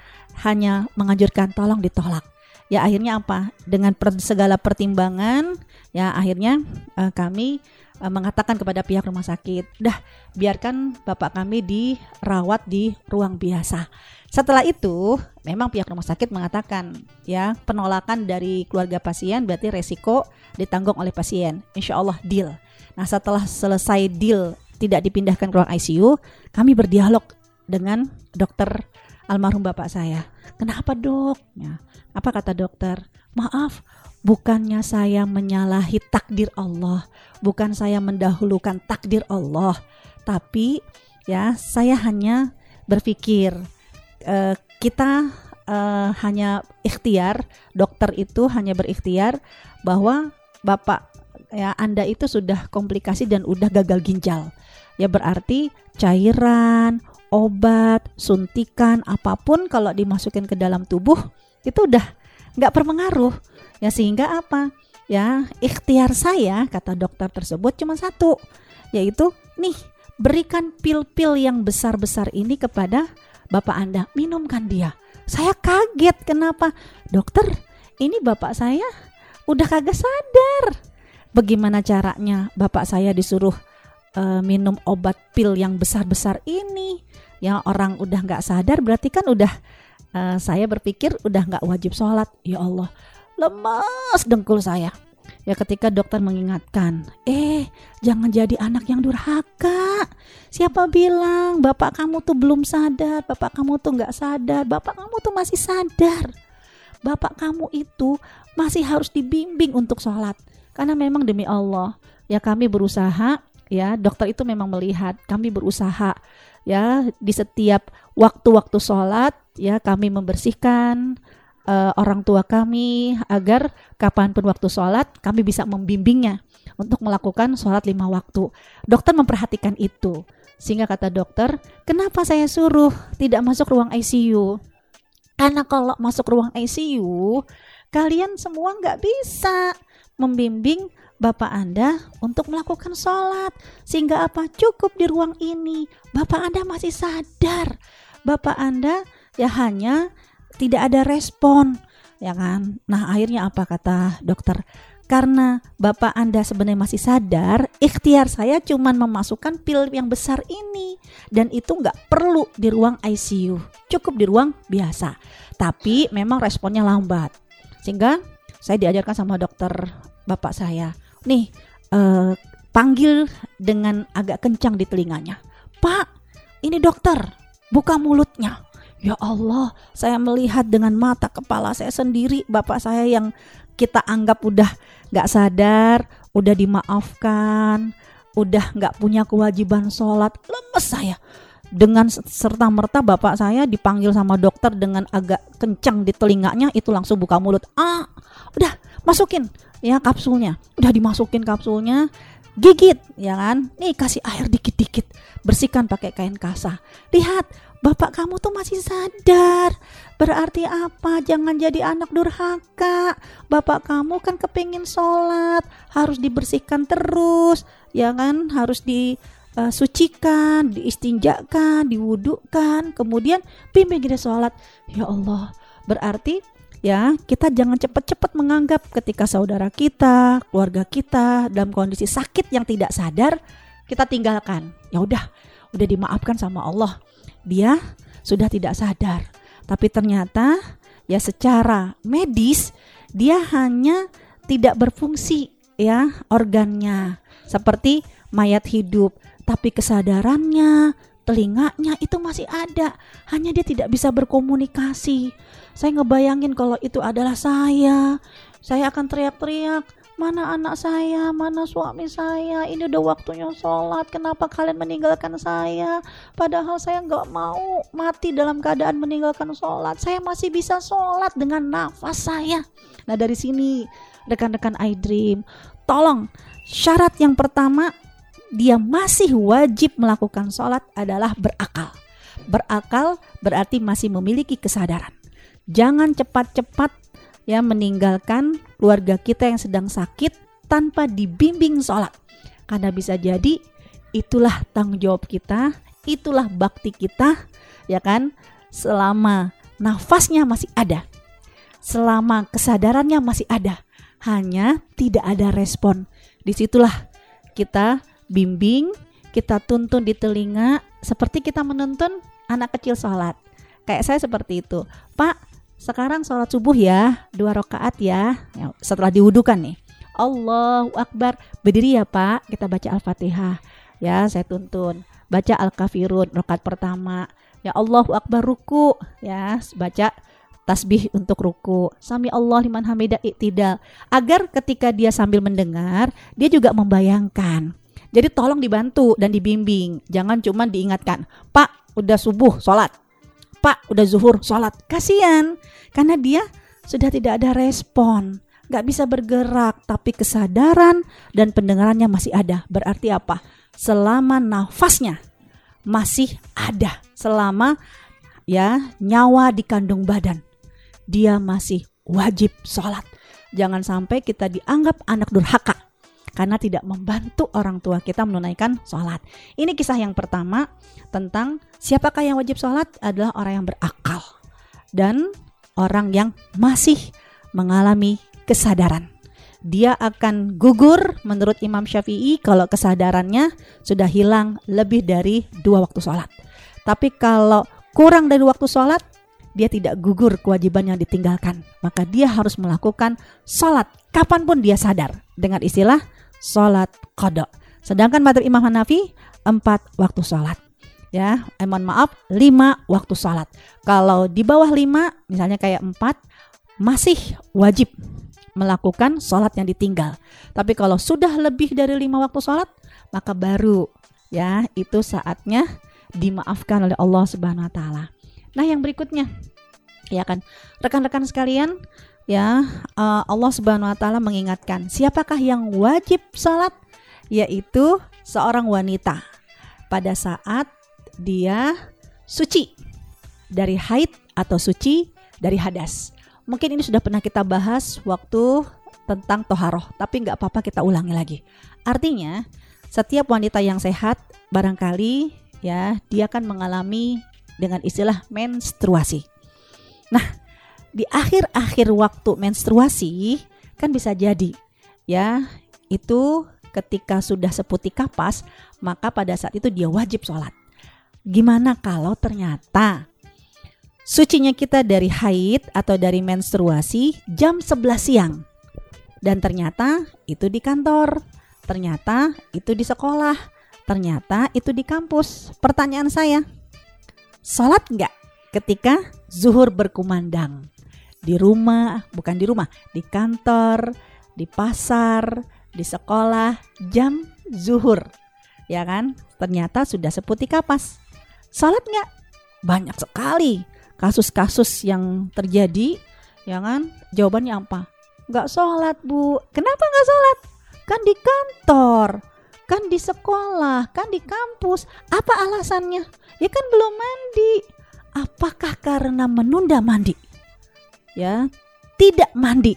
hanya menganjurkan tolong ditolak. Ya akhirnya apa? Dengan segala pertimbangan, ya akhirnya uh, kami uh, mengatakan kepada pihak rumah sakit, dah biarkan bapak kami dirawat di ruang biasa. Setelah itu, memang pihak rumah sakit mengatakan ya penolakan dari keluarga pasien berarti resiko ditanggung oleh pasien. Insya Allah deal. Nah setelah selesai deal tidak dipindahkan ke ruang ICU, kami berdialog dengan dokter almarhum bapak saya. Kenapa dok? Ya, apa kata dokter? Maaf, bukannya saya menyalahi takdir Allah, bukan saya mendahulukan takdir Allah, tapi ya saya hanya berpikir uh, kita uh, hanya ikhtiar, dokter itu hanya berikhtiar bahwa bapak ya Anda itu sudah komplikasi dan udah gagal ginjal. Ya berarti cairan, obat, suntikan, apa pun kalau dimasukin ke dalam tubuh itu udah nggak berpengaruh. Ya sehingga apa? Ya ikhtiar saya kata dokter tersebut cuma satu, yaitu nih berikan pil-pil yang besar-besar ini kepada bapak Anda, minumkan dia. Saya kaget kenapa? Dokter, ini bapak saya udah kagak sadar. Bagaimana caranya bapak saya disuruh uh, minum obat pil yang besar-besar ini? ya orang udah nggak sadar berarti kan udah uh, saya berpikir udah nggak wajib sholat ya Allah lemas dengkul saya Ya ketika dokter mengingatkan, eh jangan jadi anak yang durhaka. Siapa bilang bapak kamu tuh belum sadar, bapak kamu tuh nggak sadar, bapak kamu tuh masih sadar. Bapak kamu itu masih harus dibimbing untuk sholat. Karena memang demi Allah, ya kami berusaha, ya dokter itu memang melihat kami berusaha, ya di setiap waktu-waktu sholat, ya kami membersihkan, uh, orang tua kami agar kapan pun waktu sholat kami bisa membimbingnya untuk melakukan sholat lima waktu. Dokter memperhatikan itu sehingga kata dokter, kenapa saya suruh tidak masuk ruang ICU? Karena kalau masuk ruang ICU, kalian semua nggak bisa membimbing Bapak Anda untuk melakukan sholat. Sehingga apa? Cukup di ruang ini. Bapak Anda masih sadar. Bapak Anda ya hanya tidak ada respon ya kan? Nah akhirnya apa kata dokter? Karena bapak anda sebenarnya masih sadar ikhtiar saya cuman memasukkan pil yang besar ini. Dan itu nggak perlu di ruang ICU cukup di ruang biasa. Tapi memang responnya lambat. Sehingga saya diajarkan sama dokter bapak saya nih eh, panggil dengan agak kencang di telinganya. Pak ini dokter buka mulutnya Ya Allah, saya melihat dengan mata kepala saya sendiri, bapak saya yang kita anggap udah gak sadar, udah dimaafkan, udah gak punya kewajiban sholat, lemes saya. Dengan serta merta bapak saya dipanggil sama dokter dengan agak kencang di telinganya, itu langsung buka mulut. Ah, udah masukin ya kapsulnya, udah dimasukin kapsulnya, gigit ya kan? Nih kasih air dikit-dikit. Bersihkan pakai kain kasa. Lihat bapak kamu tuh masih sadar. Berarti apa? Jangan jadi anak durhaka. Bapak kamu kan kepingin sholat. Harus dibersihkan terus. Ya kan? Harus disucikan diistinjakan diwudukan kemudian bimbing dia sholat. Ya Allah. Berarti ya kita jangan cepat-cepat menganggap ketika saudara kita, keluarga kita dalam kondisi sakit yang tidak sadar kita tinggalkan. Ya udah, udah dimaafkan sama Allah. Dia sudah tidak sadar. Tapi ternyata ya secara medis dia hanya tidak berfungsi ya organnya seperti mayat hidup, tapi kesadarannya, telinganya itu masih ada. Hanya dia tidak bisa berkomunikasi. Saya ngebayangin kalau itu adalah saya. Saya akan teriak-teriak, mana anak saya, mana suami saya, ini udah waktunya sholat, kenapa kalian meninggalkan saya? Padahal saya nggak mau mati dalam keadaan meninggalkan sholat, saya masih bisa sholat dengan nafas saya. Nah dari sini rekan-rekan iDream, tolong syarat yang pertama dia masih wajib melakukan sholat adalah berakal. Berakal berarti masih memiliki kesadaran. Jangan cepat-cepat ya meninggalkan keluarga kita yang sedang sakit tanpa dibimbing sholat. Karena bisa jadi itulah tanggung jawab kita, itulah bakti kita, ya kan? Selama nafasnya masih ada, selama kesadarannya masih ada, hanya tidak ada respon. Di situlah kita bimbing, kita tuntun di telinga seperti kita menuntun anak kecil sholat. Kayak saya seperti itu. Pak, sekarang sholat subuh ya, dua rakaat ya. ya setelah diwudukan nih. Allahu Akbar. Berdiri ya Pak, kita baca Al-Fatihah. Ya, saya tuntun. Baca Al-Kafirun, rakaat pertama. Ya Allahu Akbar ruku. Ya, baca tasbih untuk ruku. Sami Allah liman hamidah iktidal. Agar ketika dia sambil mendengar, dia juga membayangkan jadi tolong dibantu dan dibimbing. Jangan cuma diingatkan, Pak udah subuh sholat. Pak udah zuhur sholat. Kasian. Karena dia sudah tidak ada respon. Gak bisa bergerak. Tapi kesadaran dan pendengarannya masih ada. Berarti apa? Selama nafasnya masih ada. Selama ya nyawa di kandung badan. Dia masih wajib sholat. Jangan sampai kita dianggap anak durhaka karena tidak membantu orang tua kita menunaikan sholat. Ini kisah yang pertama tentang siapakah yang wajib sholat adalah orang yang berakal dan orang yang masih mengalami kesadaran. Dia akan gugur menurut Imam Syafi'i kalau kesadarannya sudah hilang lebih dari dua waktu sholat. Tapi kalau kurang dari waktu sholat, dia tidak gugur kewajiban yang ditinggalkan. Maka dia harus melakukan sholat kapan pun dia sadar dengan istilah sholat kodok. Sedangkan madhab Imam Hanafi empat waktu sholat. Ya, eh, mohon maaf, lima waktu sholat. Kalau di bawah lima, misalnya kayak empat, masih wajib melakukan sholat yang ditinggal. Tapi kalau sudah lebih dari lima waktu sholat, maka baru ya itu saatnya dimaafkan oleh Allah Subhanahu Wa Taala. Nah, yang berikutnya, ya kan, rekan-rekan sekalian, ya uh, Allah Subhanahu Wa Taala mengingatkan siapakah yang wajib salat, yaitu seorang wanita pada saat dia suci dari haid atau suci dari hadas. Mungkin ini sudah pernah kita bahas waktu tentang toharoh, tapi nggak apa-apa kita ulangi lagi. Artinya, setiap wanita yang sehat barangkali ya dia akan mengalami dengan istilah menstruasi. Nah, di akhir-akhir waktu menstruasi kan bisa jadi ya itu ketika sudah seputih kapas maka pada saat itu dia wajib sholat. Gimana kalau ternyata sucinya kita dari haid atau dari menstruasi jam 11 siang dan ternyata itu di kantor, ternyata itu di sekolah, ternyata itu di kampus. Pertanyaan saya, Sholat nggak ketika zuhur berkumandang? Di rumah, bukan di rumah, di kantor, di pasar, di sekolah, jam zuhur. Ya kan? Ternyata sudah seputih kapas. Sholat nggak? Banyak sekali kasus-kasus yang terjadi. Ya kan? Jawabannya apa? Nggak sholat bu. Kenapa nggak sholat? Kan di kantor kan di sekolah, kan di kampus. Apa alasannya? Ya kan belum mandi. Apakah karena menunda mandi? Ya, tidak mandi.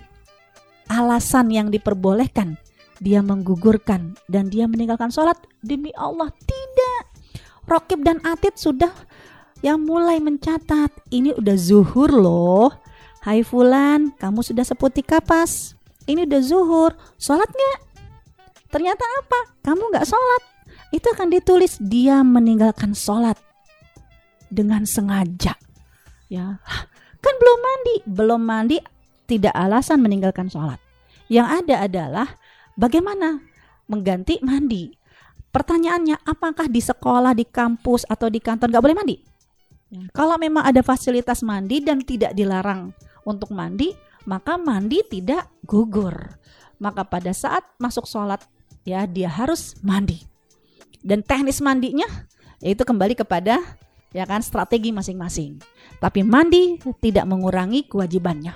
Alasan yang diperbolehkan dia menggugurkan dan dia meninggalkan sholat demi Allah tidak. Rokib dan Atid sudah yang mulai mencatat ini udah zuhur loh. Hai Fulan, kamu sudah seputih kapas. Ini udah zuhur, sholat nggak? Ternyata apa? Kamu nggak sholat. Itu akan ditulis dia meninggalkan sholat dengan sengaja. Ya, kan belum mandi, belum mandi tidak alasan meninggalkan sholat. Yang ada adalah bagaimana mengganti mandi. Pertanyaannya, apakah di sekolah, di kampus, atau di kantor nggak boleh mandi? Ya, kalau memang ada fasilitas mandi dan tidak dilarang untuk mandi, maka mandi tidak gugur. Maka pada saat masuk sholat ya dia harus mandi. Dan teknis mandinya yaitu kembali kepada ya kan strategi masing-masing. Tapi mandi tidak mengurangi kewajibannya.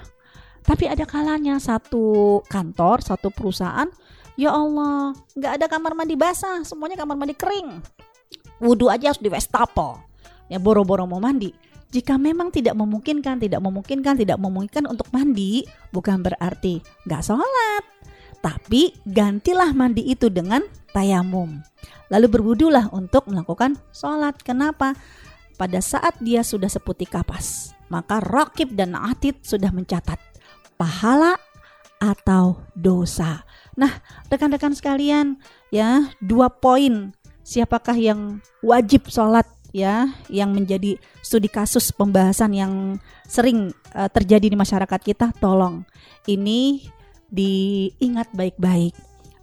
Tapi ada kalanya satu kantor, satu perusahaan, ya Allah, nggak ada kamar mandi basah, semuanya kamar mandi kering. Wudhu aja harus di wastafel. Ya boro-boro mau mandi. Jika memang tidak memungkinkan, tidak memungkinkan, tidak memungkinkan untuk mandi, bukan berarti nggak sholat. Tapi gantilah mandi itu dengan tayamum. Lalu berwudulah untuk melakukan sholat. Kenapa? Pada saat dia sudah seputih kapas, maka rokib dan atid sudah mencatat pahala atau dosa. Nah, rekan-rekan sekalian, ya dua poin siapakah yang wajib sholat ya yang menjadi studi kasus pembahasan yang sering uh, terjadi di masyarakat kita tolong ini diingat baik-baik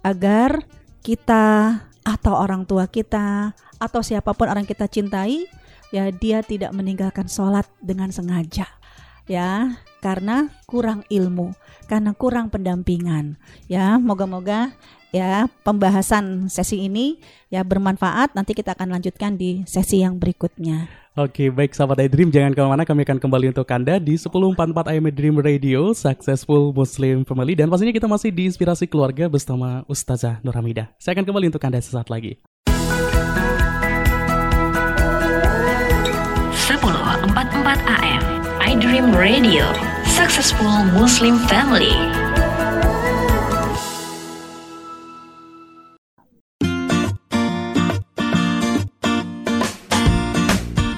agar kita atau orang tua kita atau siapa pun orang kita cintai ya dia tidak meninggalkan sholat dengan sengaja. Ya karena kurang ilmu karena kurang pendampingan. Ya moga-moga ya pembahasan sesi ini ya bermanfaat. Nanti kita akan lanjutkan di sesi yang berikutnya. Oke, baik sahabat iDream, jangan ke mana-mana, kami akan kembali untuk Anda di 1044 AM Dream Radio, Successful Muslim Family, dan pastinya kita masih di Inspirasi Keluarga bersama Ustazah Nur Hamidah. Saya akan kembali untuk Anda sesaat lagi. 1044 AM, iDream Radio, Successful Muslim Family.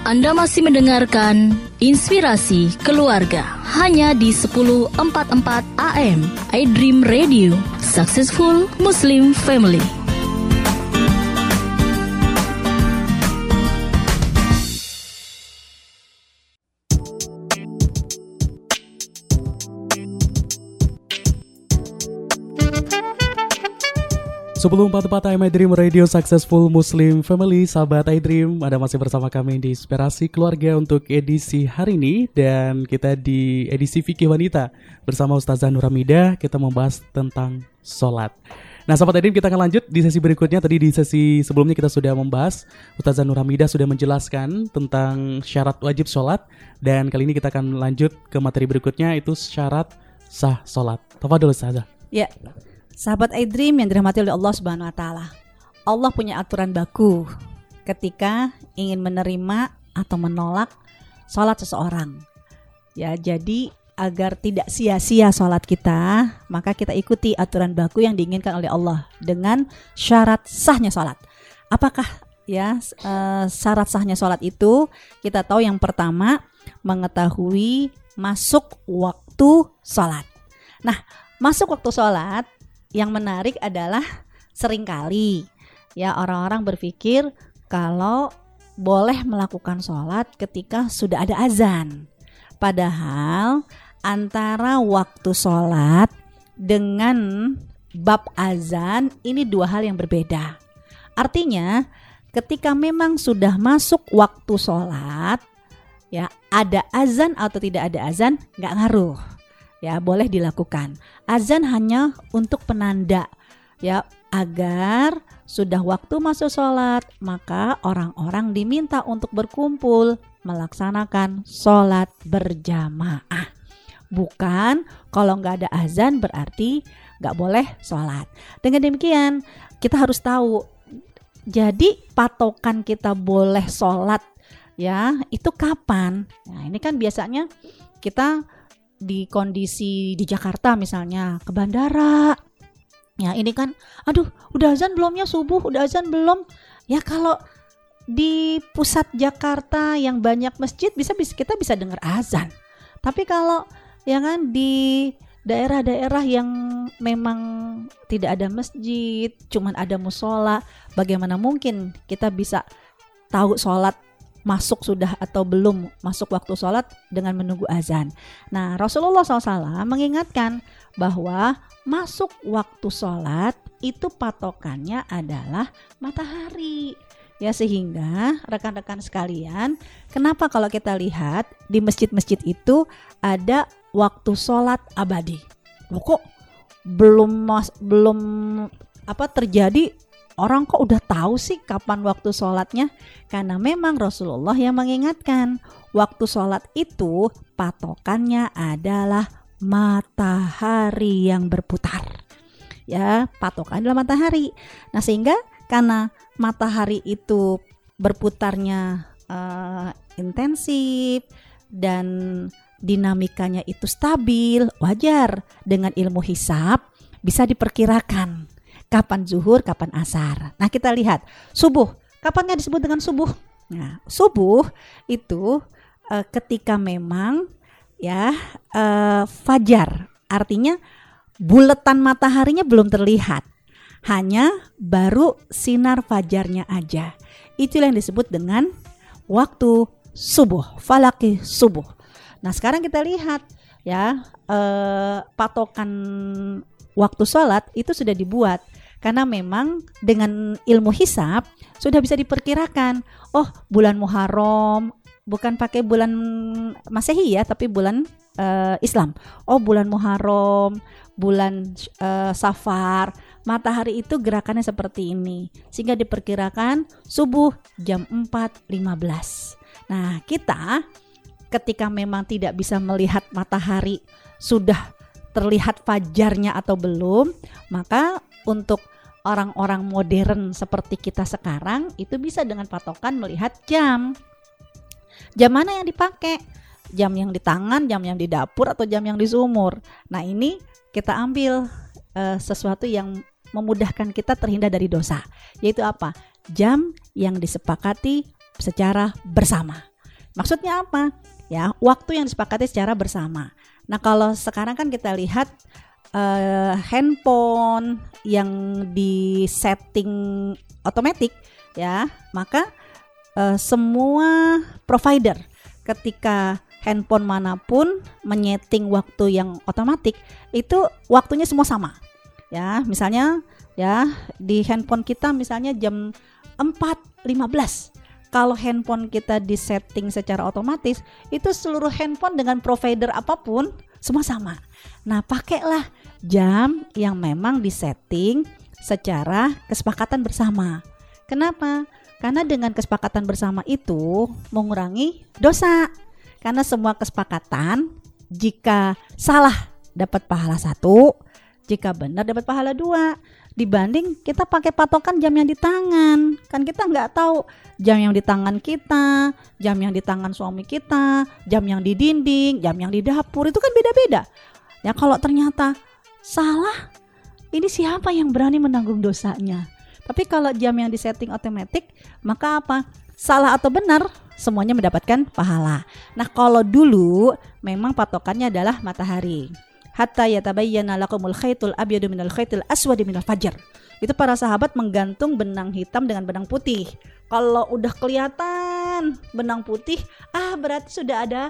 Anda masih mendengarkan Inspirasi Keluarga. Hanya di 1044 AM iDream Radio. Successful Muslim Family. 1044 AM iDream Radio Successful Muslim Family Sahabat iDream Ada masih bersama kami di Inspirasi Keluarga untuk edisi hari ini. Dan kita di edisi Fikih Wanita Bersama Ustazah Nuramida Kita membahas tentang sholat. Nah sahabat iDream kita akan lanjut di sesi berikutnya. Tadi di sesi sebelumnya kita sudah membahas Ustazah Nuramida sudah menjelaskan tentang syarat wajib sholat. Dan kali ini kita akan lanjut ke materi berikutnya Itu syarat sah sholat. Tafadol Ustazah. Ya, sahabat iDream yang dirahmati oleh Allah Subhanahu wa taala. Allah punya aturan baku ketika ingin menerima atau menolak sholat seseorang. Ya, jadi agar tidak sia-sia sholat kita, maka kita ikuti aturan baku yang diinginkan oleh Allah dengan syarat sahnya sholat. Apakah ya eh, syarat sahnya sholat itu? Kita tahu yang pertama mengetahui masuk waktu sholat. Nah, masuk waktu sholat yang menarik adalah sering kali ya orang-orang berpikir kalau boleh melakukan sholat ketika sudah ada azan. Padahal antara waktu sholat dengan bab azan ini dua hal yang berbeda. Artinya ketika memang sudah masuk waktu sholat ya ada azan atau tidak ada azan nggak ngaruh ya boleh dilakukan. Azan hanya untuk penanda ya agar sudah waktu masuk sholat maka orang-orang diminta untuk berkumpul melaksanakan sholat berjamaah. Bukan kalau nggak ada azan berarti nggak boleh sholat. Dengan demikian kita harus tahu jadi patokan kita boleh sholat ya itu kapan? Nah ini kan biasanya kita di kondisi di Jakarta misalnya ke bandara. Ya ini kan aduh udah azan belum ya subuh udah azan belum? Ya kalau di pusat Jakarta yang banyak masjid bisa bisa kita bisa dengar azan. Tapi kalau ya kan di daerah-daerah yang memang tidak ada masjid cuman ada musola bagaimana mungkin kita bisa tahu sholat masuk sudah atau belum masuk waktu sholat dengan menunggu azan. Nah Rasulullah SAW mengingatkan bahwa masuk waktu sholat itu patokannya adalah matahari. Ya sehingga rekan-rekan sekalian, kenapa kalau kita lihat di masjid-masjid itu ada waktu sholat abadi? Loh kok belum mas, belum apa terjadi orang kok udah tahu sih kapan waktu sholatnya? Karena memang Rasulullah yang mengingatkan waktu sholat itu patokannya adalah matahari yang berputar. Ya, patokan adalah matahari. Nah, sehingga karena matahari itu berputarnya uh, intensif dan dinamikanya itu stabil, wajar dengan ilmu hisap bisa diperkirakan kapan zuhur, kapan asar. Nah, kita lihat subuh. Kapannya disebut dengan subuh? Nah, subuh itu uh, ketika memang ya uh, fajar. Artinya buletan mataharinya belum terlihat. Hanya baru sinar fajarnya aja. Itulah yang disebut dengan waktu subuh, falaki subuh. Nah, sekarang kita lihat ya uh, patokan waktu sholat itu sudah dibuat karena memang dengan ilmu hisap sudah bisa diperkirakan oh bulan Muharram bukan pakai bulan Masehi ya tapi bulan uh, Islam. Oh bulan Muharram bulan uh, Safar matahari itu gerakannya seperti ini. Sehingga diperkirakan subuh jam 4.15 nah kita ketika memang tidak bisa melihat matahari sudah terlihat fajarnya atau belum maka untuk orang-orang modern seperti kita sekarang itu bisa dengan patokan melihat jam. Jam mana yang dipakai? Jam yang di tangan, jam yang di dapur atau jam yang di sumur. Nah, ini kita ambil uh, sesuatu yang memudahkan kita terhindar dari dosa, yaitu apa? Jam yang disepakati secara bersama. Maksudnya apa? Ya, waktu yang disepakati secara bersama. Nah, kalau sekarang kan kita lihat uh, handphone yang di setting otomatis ya maka uh, semua provider ketika handphone mana pun menyeting waktu yang otomatis itu waktunya semua sama Ya, misalnya ya di handphone kita misalnya jam 4.15. Kalau handphone kita disetting secara otomatis, itu seluruh handphone dengan provider apa pun semua sama. Nah, pakailah jam yang memang disetting secara kesepakatan bersama. Kenapa? Karena dengan kesepakatan bersama itu mengurangi dosa. Karena semua kesepakatan jika salah dapat pahala satu, jika benar dapat pahala dua dibanding kita pakai patokan jam yang di tangan kan kita nggak tahu jam yang di tangan kita jam yang di tangan suami kita jam yang di dinding jam yang di dapur itu kan beda-beda ya kalau ternyata salah. Ini siapa yang berani menanggung dosanya? Tapi kalau jam yang disetting otomatis maka apa? Salah atau benar semuanya mendapatkan pahala. Nah kalau dulu memang patokannya adalah matahari. Hatta yatabayyana lakumul khaitul abyadu minal khaitil aswadi minal fajr. Itu para sahabat menggantung benang hitam dengan benang putih. Kalau udah kelihatan benang putih, ah berarti sudah ada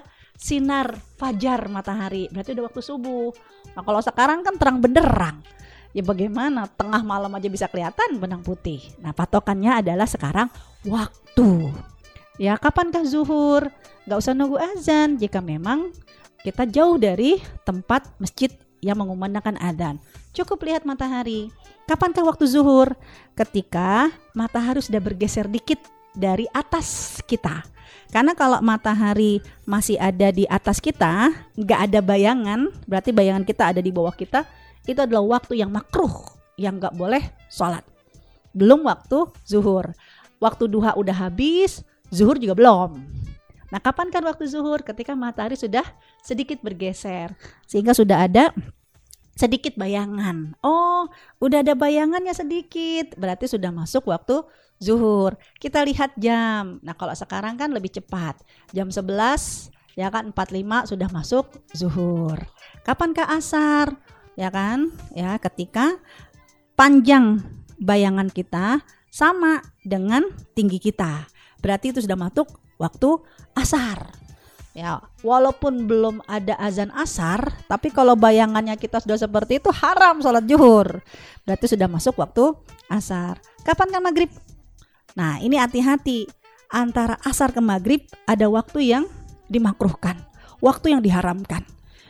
sinar fajar matahari. Berarti udah waktu subuh. Nah, kalau sekarang kan terang benderang. Ya bagaimana tengah malam aja bisa kelihatan benang putih. Nah, patokannya adalah sekarang waktu. Ya, kapankah zuhur? Gak usah nunggu azan jika memang kita jauh dari tempat masjid yang mengumandangkan adzan. Cukup lihat matahari. Kapankah waktu zuhur? Ketika matahari sudah bergeser dikit dari atas kita. Karena kalau matahari masih ada di atas kita, nggak ada bayangan, berarti bayangan kita ada di bawah kita, itu adalah waktu yang makruh, yang nggak boleh sholat. Belum waktu zuhur. Waktu duha udah habis, zuhur juga belum. Nah, kapan kan waktu zuhur? Ketika matahari sudah sedikit bergeser, sehingga sudah ada sedikit bayangan. Oh, udah ada bayangannya sedikit, berarti sudah masuk waktu zuhur. Kita lihat jam. Nah, kalau sekarang kan lebih cepat. Jam 11 ya kan 45 sudah masuk zuhur. Kapankah asar? Ya kan? Ya, ketika panjang bayangan kita sama dengan tinggi kita. Berarti itu sudah masuk waktu asar. Ya, walaupun belum ada azan asar, tapi kalau bayangannya kita sudah seperti itu haram sholat zuhur. Berarti sudah masuk waktu asar. Kapan kan maghrib? Nah, ini hati-hati. Antara asar ke maghrib ada waktu yang dimakruhkan, waktu yang diharamkan,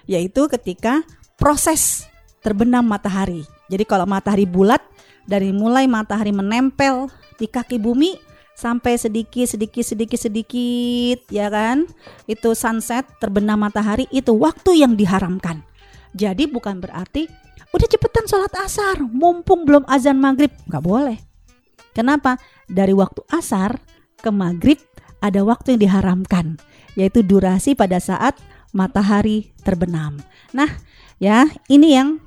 yaitu ketika proses terbenam matahari. Jadi kalau matahari bulat, dari mulai matahari menempel di kaki bumi sampai sedikit sedikit sedikit sedikit ya kan? Itu sunset terbenam matahari itu waktu yang diharamkan. Jadi bukan berarti udah cepetan sholat asar mumpung belum azan maghrib. Nggak boleh. Kenapa dari waktu asar ke maghrib ada waktu yang diharamkan yaitu durasi pada saat matahari terbenam nah ya ini yang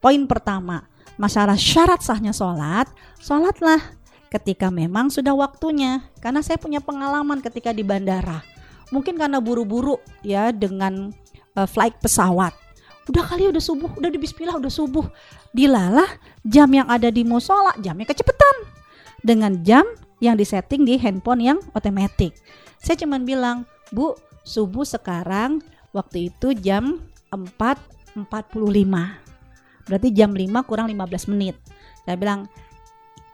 poin pertama masalah syarat sahnya sholat sholatlah ketika memang sudah waktunya. Karena saya punya pengalaman ketika di bandara. Mungkin karena buru-buru ya dengan uh, flight pesawat. Udah kali udah subuh, udah di bismillah udah subuh. Dilalah jam yang ada di musola jamnya kecepetan dengan jam yang disetting di handphone yang otomatis. Saya cuman bilang, "Bu, subuh sekarang waktu itu jam 4.45." Berarti jam 5 kurang 15 menit. Saya bilang,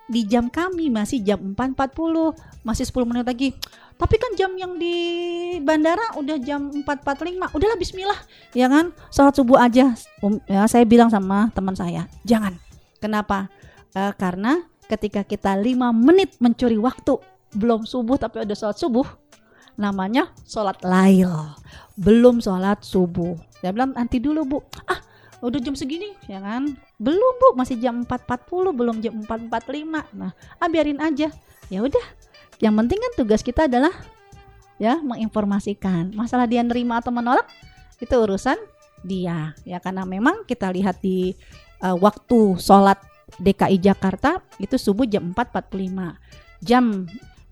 di jam kami masih jam 4.40 masih 10 menit lagi. Tapi kan jam yang di bandara udah jam 4.45 udahlah bismillah. Ya kan? Sholat subuh aja. Um, ya, saya bilang sama teman saya jangan. Kenapa? E, karena ketika kita 5 menit mencuri waktu belum subuh tapi udah sholat subuh namanya sholat lail. Belum sholat subuh. Saya bilang nanti dulu bu. Ah udah jam segini. Ya kan? Belum bu masih jam 4.40 belum jam 4.45 nah ah biarin aja. Ya udah. Yang penting kan tugas kita adalah ya menginformasikan. Masalah dia nerima atau menolak itu urusan dia. Ya karena memang kita lihat di uh, waktu sholat DKI Jakarta itu subuh jam 4.45 jam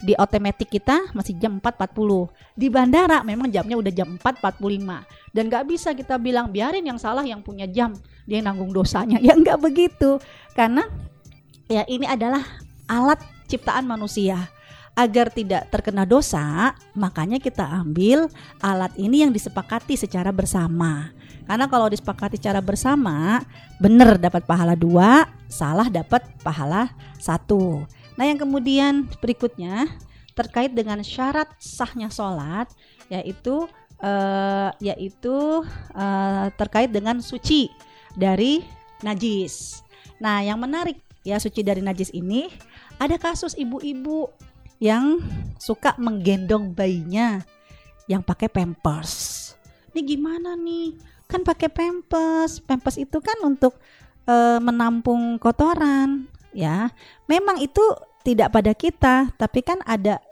di otomatis kita masih jam 4.40 di bandara memang jamnya udah jam 4.45 dan gak bisa kita bilang biarin yang salah yang punya jam dia yang nanggung dosanya. Ya nggak begitu. Karena ya ini adalah alat ciptaan manusia. Agar tidak terkena dosa makanya kita ambil alat ini yang disepakati secara bersama Karena kalau disepakati cara bersama, benar dapat pahala dua, salah dapat pahala satu. Nah yang kemudian berikutnya terkait dengan syarat sahnya sholat, yaitu eh, yaitu eh, terkait dengan suci dari najis. Nah yang menarik ya suci dari najis ini ada kasus ibu-ibu yang suka menggendong bayinya yang pakai pampers. Ini gimana nih? Kan pakai pampers. Pampers itu kan untuk eh, menampung kotoran, ya. Memang itu tidak pada kita, tapi kan ada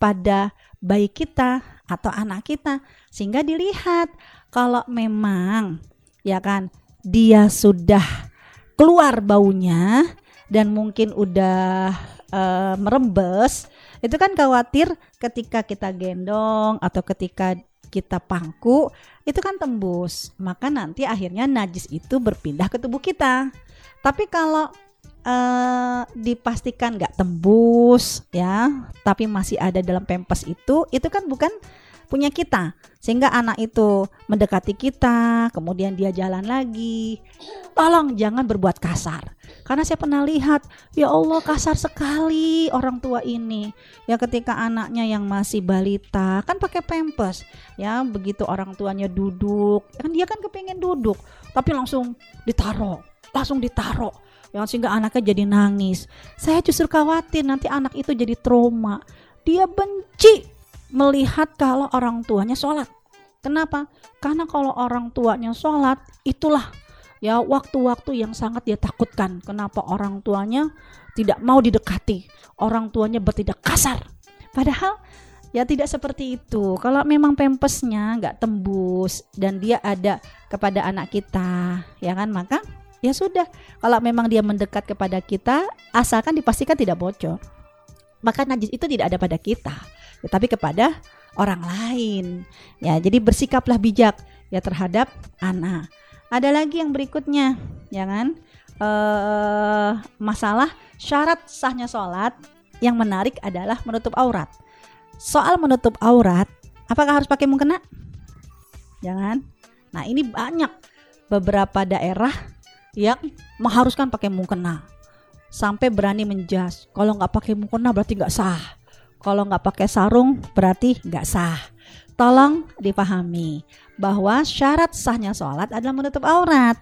pada bayi kita atau anak kita sehingga dilihat kalau memang ya kan dia sudah keluar baunya dan mungkin udah eh, merembes itu kan khawatir ketika kita gendong atau ketika kita pangku itu kan tembus. Maka nanti akhirnya najis itu berpindah ke tubuh kita. Tapi kalau eh, dipastikan nggak tembus ya tapi masih ada dalam pempes itu itu kan bukan punya kita. Sehingga anak itu mendekati kita kemudian dia jalan lagi. Tolong jangan berbuat kasar karena saya pernah lihat ya Allah kasar sekali orang tua ini. Ya ketika anaknya yang masih balita kan pakai pempes ya begitu orang tuanya duduk kan dia kan kepengen duduk tapi langsung ditaruh langsung ditaruh. Yang sehingga anaknya jadi nangis. Saya justru khawatir nanti anak itu jadi trauma. Dia benci melihat kalau orang tuanya sholat. Kenapa? Karena kalau orang tuanya sholat itulah ya waktu-waktu yang sangat dia takutkan. Kenapa orang tuanya tidak mau didekati? Orang tuanya bertindak kasar. Padahal ya tidak seperti itu. Kalau memang pempesnya nggak tembus dan dia ada kepada anak kita ya kan? Maka ya sudah. Kalau memang dia mendekat kepada kita asalkan dipastikan tidak bocor. Maka najis itu tidak ada pada kita tetapi kepada orang lain. Ya jadi bersikaplah bijak ya terhadap anak ada lagi yang berikutnya ya kan? Eh masalah syarat sahnya sholat yang menarik adalah menutup aurat. Soal menutup aurat apakah harus pakai mukena jangan nah ini banyak beberapa daerah yang mengharuskan pakai mukena sampai berani menjas kalau nggak pakai mukena berarti nggak sah. Kalau nggak pakai sarung berarti nggak sah tolong dipahami bahwa syarat sahnya sholat adalah menutup aurat.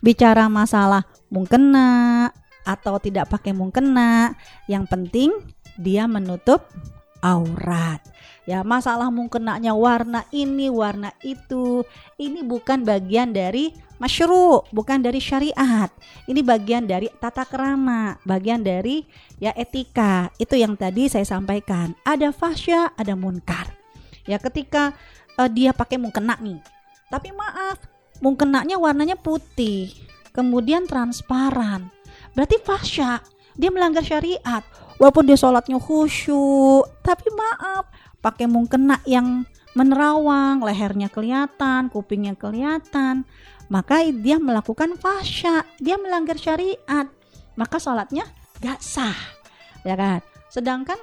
Bicara masalah mungkena atau tidak pakai mungkena yang penting dia menutup aurat. Ya masalah mungkenanya warna ini warna itu ini bukan bagian dari masyru bukan dari syariat. Ini bagian dari tata kerama bagian dari ya etika. Itu yang tadi saya sampaikan. Ada fasya ada munkar ya ketika eh, dia pakai mukena nih. Tapi maaf mukenanya warnanya putih kemudian transparan. Berarti fasya dia melanggar syariat. Walaupun dia sholatnya khusyuk tapi maaf pakai mukena yang menerawang lehernya kelihatan kupingnya kelihatan. Maka dia melakukan fasya dia melanggar syariat. Maka sholatnya gak sah ya kan? Sedangkan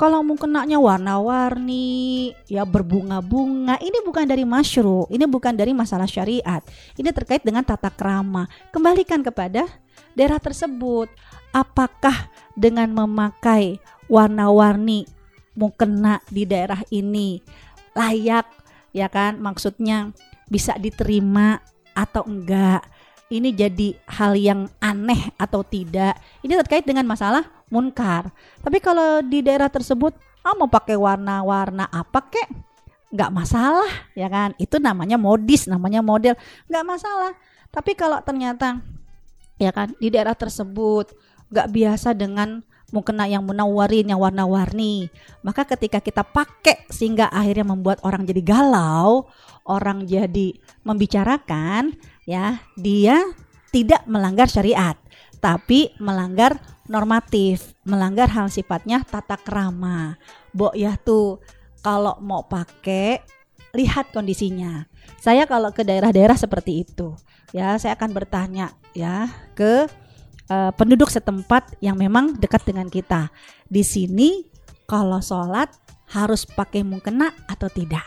kalau mukenanya warna-warni ya berbunga-bunga ini bukan dari masyru ini bukan dari masalah syariat. Ini terkait dengan tata krama. Kembalikan kepada daerah tersebut. Apakah dengan memakai warna-warni mukena di daerah ini? Layak ya kan? Maksudnya bisa diterima atau enggak? Ini jadi hal yang aneh atau tidak? Ini terkait dengan masalah munkar. Tapi kalau di daerah tersebut ah mau pakai warna-warna apa kek? Nggak masalah ya kan? Itu namanya modis namanya model. Nggak masalah. Tapi kalau ternyata ya kan di daerah tersebut nggak biasa dengan mukena yang menawarin yang warna-warni maka ketika kita pakai sehingga akhirnya membuat orang jadi galau orang jadi membicarakan ya dia tidak melanggar syariat tapi melanggar normatif melanggar hal sifatnya tata kerama Bok ya tuh kalau mau pakai lihat kondisinya saya kalau ke daerah-daerah seperti itu ya saya akan bertanya ya ke uh, penduduk setempat yang memang dekat dengan kita. Di sini kalau sholat harus pakai mukena atau tidak?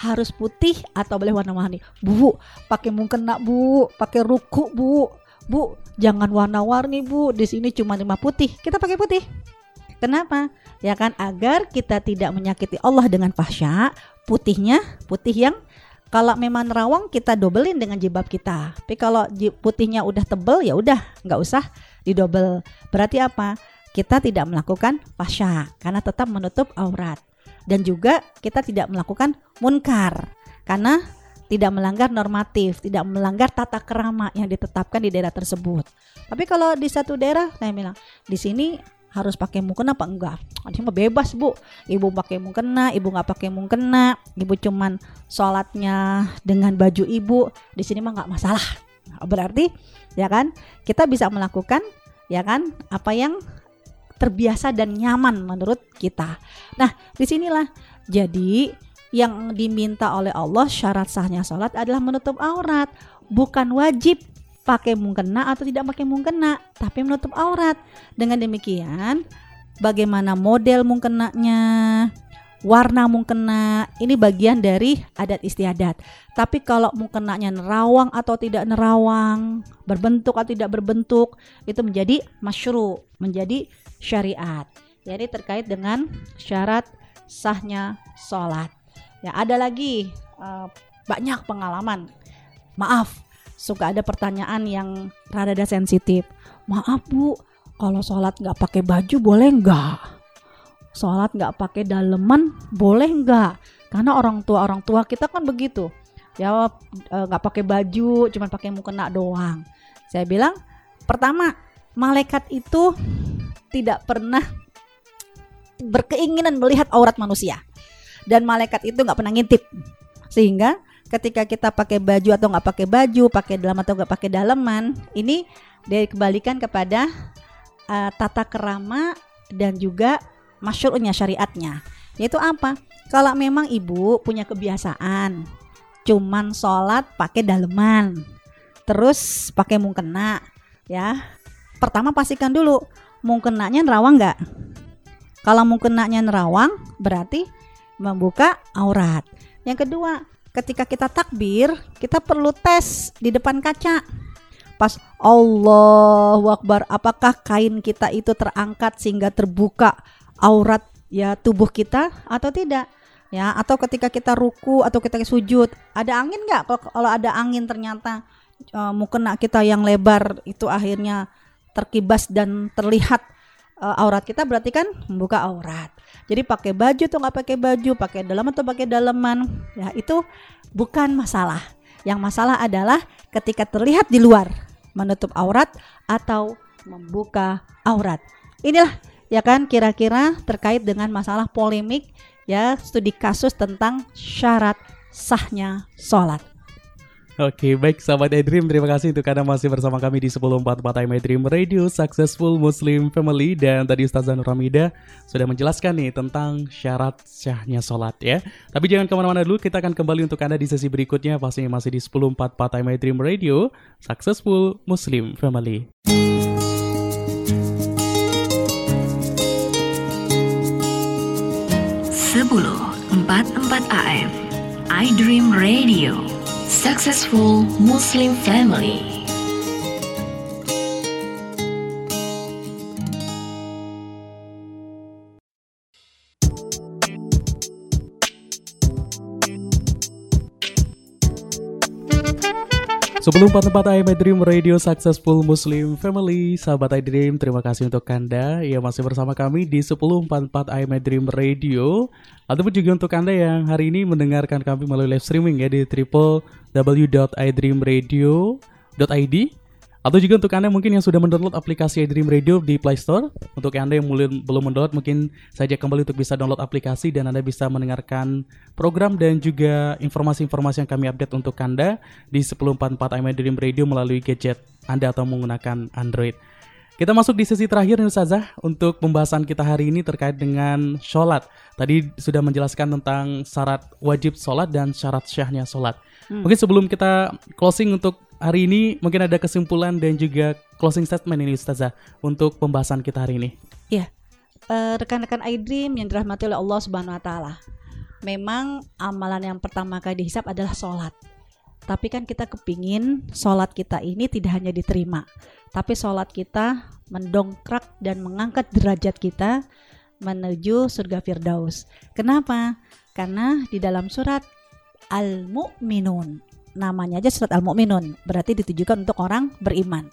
harus putih atau boleh warna-warni. Bu, pakai mukena Bu, pakai ruku Bu. Bu, jangan warna-warni Bu. Di sini cuma lima putih. Kita pakai putih. Kenapa? Ya kan agar kita tidak menyakiti Allah dengan fahsya, putihnya putih yang kalau memang nerawang kita dobelin dengan jilbab kita. Tapi kalau putihnya udah tebel ya udah nggak usah didobel. Berarti apa? Kita tidak melakukan fahsya karena tetap menutup aurat. Dan juga kita tidak melakukan munkar karena tidak melanggar normatif, tidak melanggar tata kerama yang ditetapkan di daerah tersebut. Tapi kalau di satu daerah saya bilang di sini harus pakai mukena apa enggak? Di sini mah bebas bu, ibu pakai mukena, ibu nggak pakai mukena, ibu cuman sholatnya dengan baju ibu, di sini mah nggak masalah. Nah, Berarti ya kan kita bisa melakukan ya kan apa yang terbiasa dan nyaman menurut kita. Nah di sinilah jadi yang diminta oleh Allah syarat sahnya sholat adalah menutup aurat, bukan wajib pakai mukena atau tidak pakai mukena, tapi menutup aurat. Dengan demikian, bagaimana model mukenanya, warna mukena, ini bagian dari adat istiadat. Tapi kalau mukenanya nerawang atau tidak nerawang, berbentuk atau tidak berbentuk, itu menjadi masyru, menjadi syariat. Jadi terkait dengan syarat sahnya sholat. Ya ada lagi eh, banyak pengalaman. Maaf, suka ada pertanyaan yang rada sensitif. Maaf bu, kalau sholat nggak pakai baju boleh nggak? Sholat nggak pakai daleman boleh nggak? Karena orang tua orang tua kita kan begitu. Jawab eh, nggak pakai baju, cuma pakai mukena doang. Saya bilang pertama malaikat itu tidak pernah berkeinginan melihat aurat manusia dan malaikat itu nggak pernah ngintip. Sehingga ketika kita pakai baju atau nggak pakai baju pakai dalam atau nggak pakai daleman ini dikembalikan kepada uh, tata kerama dan juga masyurnya syariatnya. Yaitu apa? Kalau memang ibu punya kebiasaan cuman sholat pakai daleman terus pakai mukena ya pertama pastikan dulu mukenanya nerawang nggak? Kalau mukenanya nerawang berarti membuka aurat. Yang kedua, ketika kita takbir, kita perlu tes di depan kaca. Pas Allahu Akbar, apakah kain kita itu terangkat sehingga terbuka aurat ya tubuh kita atau tidak? Ya, atau ketika kita ruku atau kita sujud, ada angin nggak? Kalau ada angin ternyata uh, mukena kita yang lebar itu akhirnya terkibas dan terlihat uh, aurat kita berarti kan membuka aurat. Jadi pakai baju atau nggak pakai baju, pakai dalam atau pakai daleman, ya itu bukan masalah. Yang masalah adalah ketika terlihat di luar menutup aurat atau membuka aurat. Inilah ya kan kira-kira terkait dengan masalah polemik ya studi kasus tentang syarat sahnya sholat. Oke, baik sahabat iDream, terima kasih untuk Anda masih bersama kami di 1044 time iDream Radio Successful Muslim Family dan tadi Ustazah Nur Hamida sudah menjelaskan nih tentang syarat syahnya sholat ya. Tapi jangan ke mana-mana dulu, kita akan kembali untuk Anda di sesi berikutnya pastinya masih di 1044 time iDream Radio Successful Muslim Family. Empat empat AM iDream Radio Successful Muslim Family Sebelum 44 AM Dream Radio Successful Muslim Family Sahabat iDream terima kasih untuk Anda yang masih bersama kami di 1044 AM Dream Radio. Ataupun juga untuk Anda yang hari ini mendengarkan kami melalui live streaming ya di www.idreamradio.id atau juga untuk Anda mungkin yang sudah mendownload aplikasi iDream Radio di Play Store Untuk Anda yang belum belum mendownload mungkin saja kembali untuk bisa download aplikasi Dan Anda bisa mendengarkan program dan juga informasi-informasi yang kami update untuk Anda Di 1044 AM iDream Radio melalui gadget Anda atau menggunakan Android kita masuk di sesi terakhir nih Ustazah untuk pembahasan kita hari ini terkait dengan sholat. Tadi sudah menjelaskan tentang syarat wajib sholat dan syarat syahnya sholat. Mungkin sebelum kita closing untuk hari ini, mungkin ada kesimpulan dan juga closing statement ini Ustazah untuk pembahasan kita hari ini. Ya, eh, rekan-rekan iDream yang dirahmati oleh Allah Subhanahu Wa Taala. memang amalan yang pertama kali dihisap adalah sholat. Tapi kan kita kepingin sholat kita ini tidak hanya diterima, tapi sholat kita mendongkrak dan mengangkat derajat kita menuju surga Firdaus. Kenapa? Karena di dalam surat Al-Mu'minun namanya aja surat Al-Mu'minun berarti ditujukan untuk orang beriman.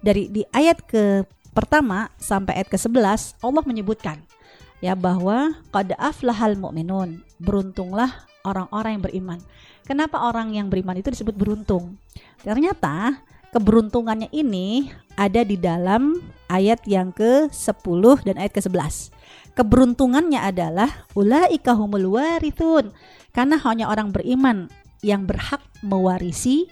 Dari di ayat ke pertama sampai ayat ke-11 Allah menyebutkan ya bahwa qad aflahal mu'minun beruntunglah orang-orang yang beriman. Kenapa orang yang beriman itu disebut beruntung? Ternyata keberuntungannya ini ada di dalam ayat yang ke-10 dan ayat ke-11. Keberuntungannya adalah ulaika humul warithun karena hanya orang beriman yang berhak mewarisi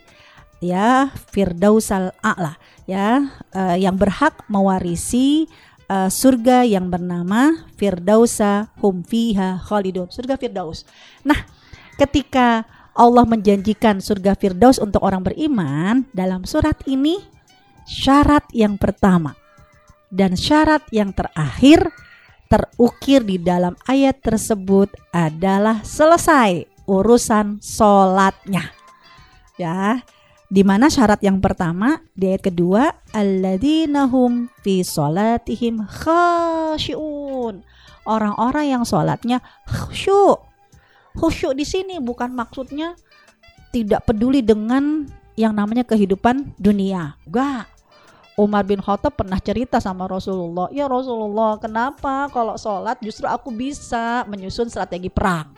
ya firdausal a'la ya eh, yang berhak mewarisi eh, surga yang bernama firdausa hum fiha khalidun surga firdaus. Nah, ketika Allah menjanjikan surga firdaus untuk orang beriman dalam surat ini syarat yang pertama dan syarat yang terakhir terukir di dalam ayat tersebut adalah selesai urusan sholatnya ya di mana syarat yang pertama di ayat kedua alladzina hum fi sholatihim khasyiun orang-orang yang sholatnya khusyuk khusyuk di sini bukan maksudnya tidak peduli dengan yang namanya kehidupan dunia. Enggak. Umar bin Khattab pernah cerita sama Rasulullah, ya Rasulullah, kenapa kalau sholat justru aku bisa menyusun strategi perang?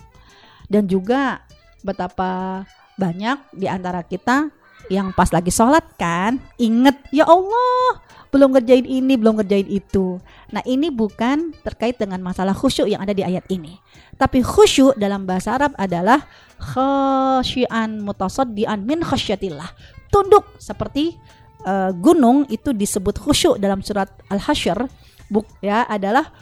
Dan juga betapa banyak di antara kita yang pas lagi sholat kan, inget, ya Allah, belum ngerjain ini, belum ngerjain itu. Nah ini bukan terkait dengan masalah khusyuk yang ada di ayat ini. Tapi khusyuk dalam bahasa Arab adalah khasyian mutasaddian min khasyatillah. Tunduk seperti uh, gunung itu disebut khusyuk dalam surat Al-Hasyr buk ya adalah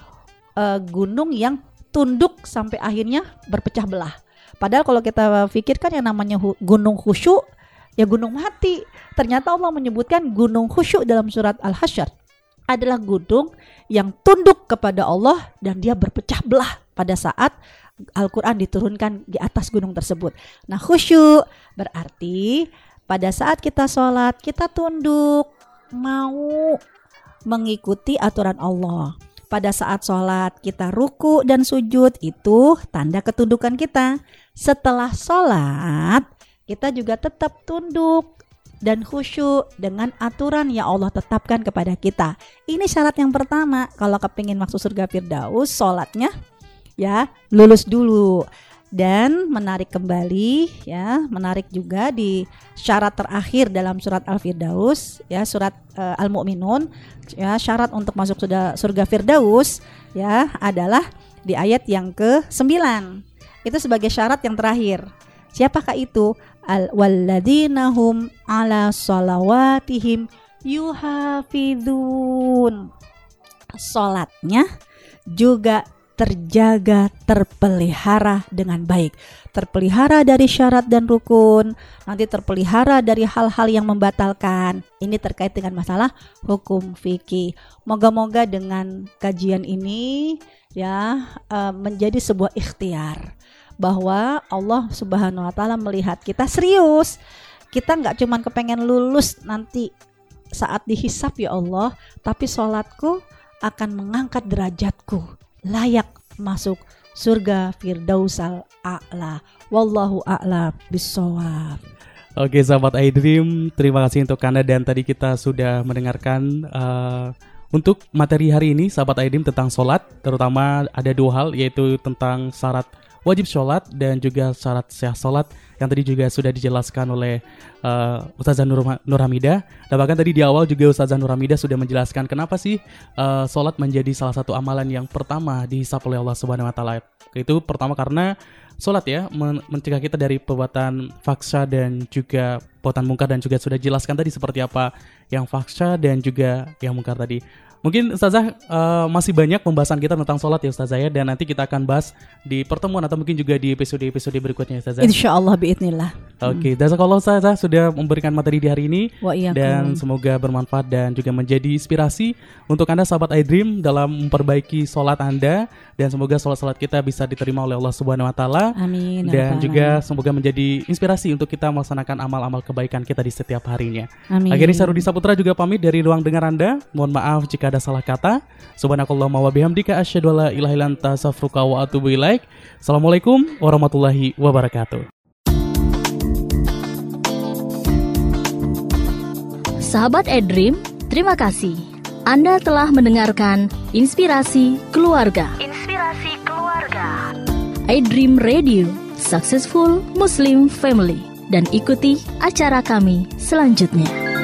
uh, gunung yang tunduk sampai akhirnya berpecah belah. Padahal kalau kita pikirkan yang namanya hu gunung khusyuk ya gunung mati. Ternyata Allah menyebutkan gunung khusyuk dalam surat Al-Hasyr adalah gunung yang tunduk kepada Allah dan dia berpecah belah pada saat Al-Quran diturunkan di atas gunung tersebut. Nah khusyuk berarti pada saat kita sholat kita tunduk mau mengikuti aturan Allah. Pada saat sholat kita ruku dan sujud itu tanda ketundukan kita. Setelah sholat kita juga tetap tunduk dan khusyuk dengan aturan yang Allah tetapkan kepada kita. Ini syarat yang pertama. Kalau kepingin masuk surga Firdaus, sholatnya ya lulus dulu dan menarik kembali ya menarik juga di syarat terakhir dalam surat Al-Firdaus ya surat uh, Al-Mu'minun ya syarat untuk masuk surga, surga Firdaus ya adalah di ayat yang ke-9 itu sebagai syarat yang terakhir siapakah itu al walladinahum ala salawatihim yuhafidun salatnya juga terjaga, terpelihara dengan baik. Terpelihara dari syarat dan rukun, nanti terpelihara dari hal-hal yang membatalkan. Ini terkait dengan masalah hukum fikih. Moga-moga dengan kajian ini ya uh, menjadi sebuah ikhtiar bahwa Allah Subhanahu wa taala melihat kita serius. Kita nggak cuman kepengen lulus nanti saat dihisap ya Allah, tapi sholatku akan mengangkat derajatku layak masuk surga Firdausal A'la. Wallahu a'la bisawab. Oke sahabat iDream, terima kasih untuk Anda dan tadi kita sudah mendengarkan uh, untuk materi hari ini sahabat iDream tentang sholat, terutama ada dua hal yaitu tentang syarat wajib sholat dan juga syarat sah sholat yang tadi juga sudah dijelaskan oleh uh, Ustazah Nur, Nur Hamida. Dan bahkan tadi di awal juga Ustazah Nur Hamida sudah menjelaskan kenapa sih uh, sholat menjadi salah satu amalan yang pertama dihisap oleh Allah Subhanahu Wa Taala. Itu pertama karena sholat ya men mencegah kita dari perbuatan faksa dan juga perbuatan mungkar dan juga sudah jelaskan tadi seperti apa yang faksa dan juga yang mungkar tadi Mungkin Ustazah eh, masih banyak pembahasan kita tentang sholat ya Ustazah ya dan nanti kita akan bahas di pertemuan atau mungkin juga di episode-episode berikutnya Ustazah. Insya Allah biidnillah. Oke, jazakallah Ustazah sudah memberikan materi di hari ini Wa dan semoga bermanfaat dan juga menjadi inspirasi untuk Anda sahabat iDream dalam memperbaiki sholat Anda dan semoga sholat-sholat kita bisa diterima oleh Allah Subhanahu wa taala. Amin. ya Dan Rabbal juga semoga menjadi inspirasi untuk kita melaksanakan amal-amal kebaikan kita di setiap harinya. Amin. Akhirnya saya Rudi Saputra juga pamit dari ruang dengar Anda. Mohon maaf jika ada salah kata. Subhanakallahumma wa bihamdika asyhadu an la ilaha illa anta astaghfiruka wa atubu ilaik. Assalamualaikum warahmatullahi wabarakatuh. Sahabat Edream, terima kasih. Anda telah mendengarkan Inspirasi Keluarga. Inspirasi Keluarga. iDream Radio, Successful Muslim Family. Dan ikuti acara kami selanjutnya.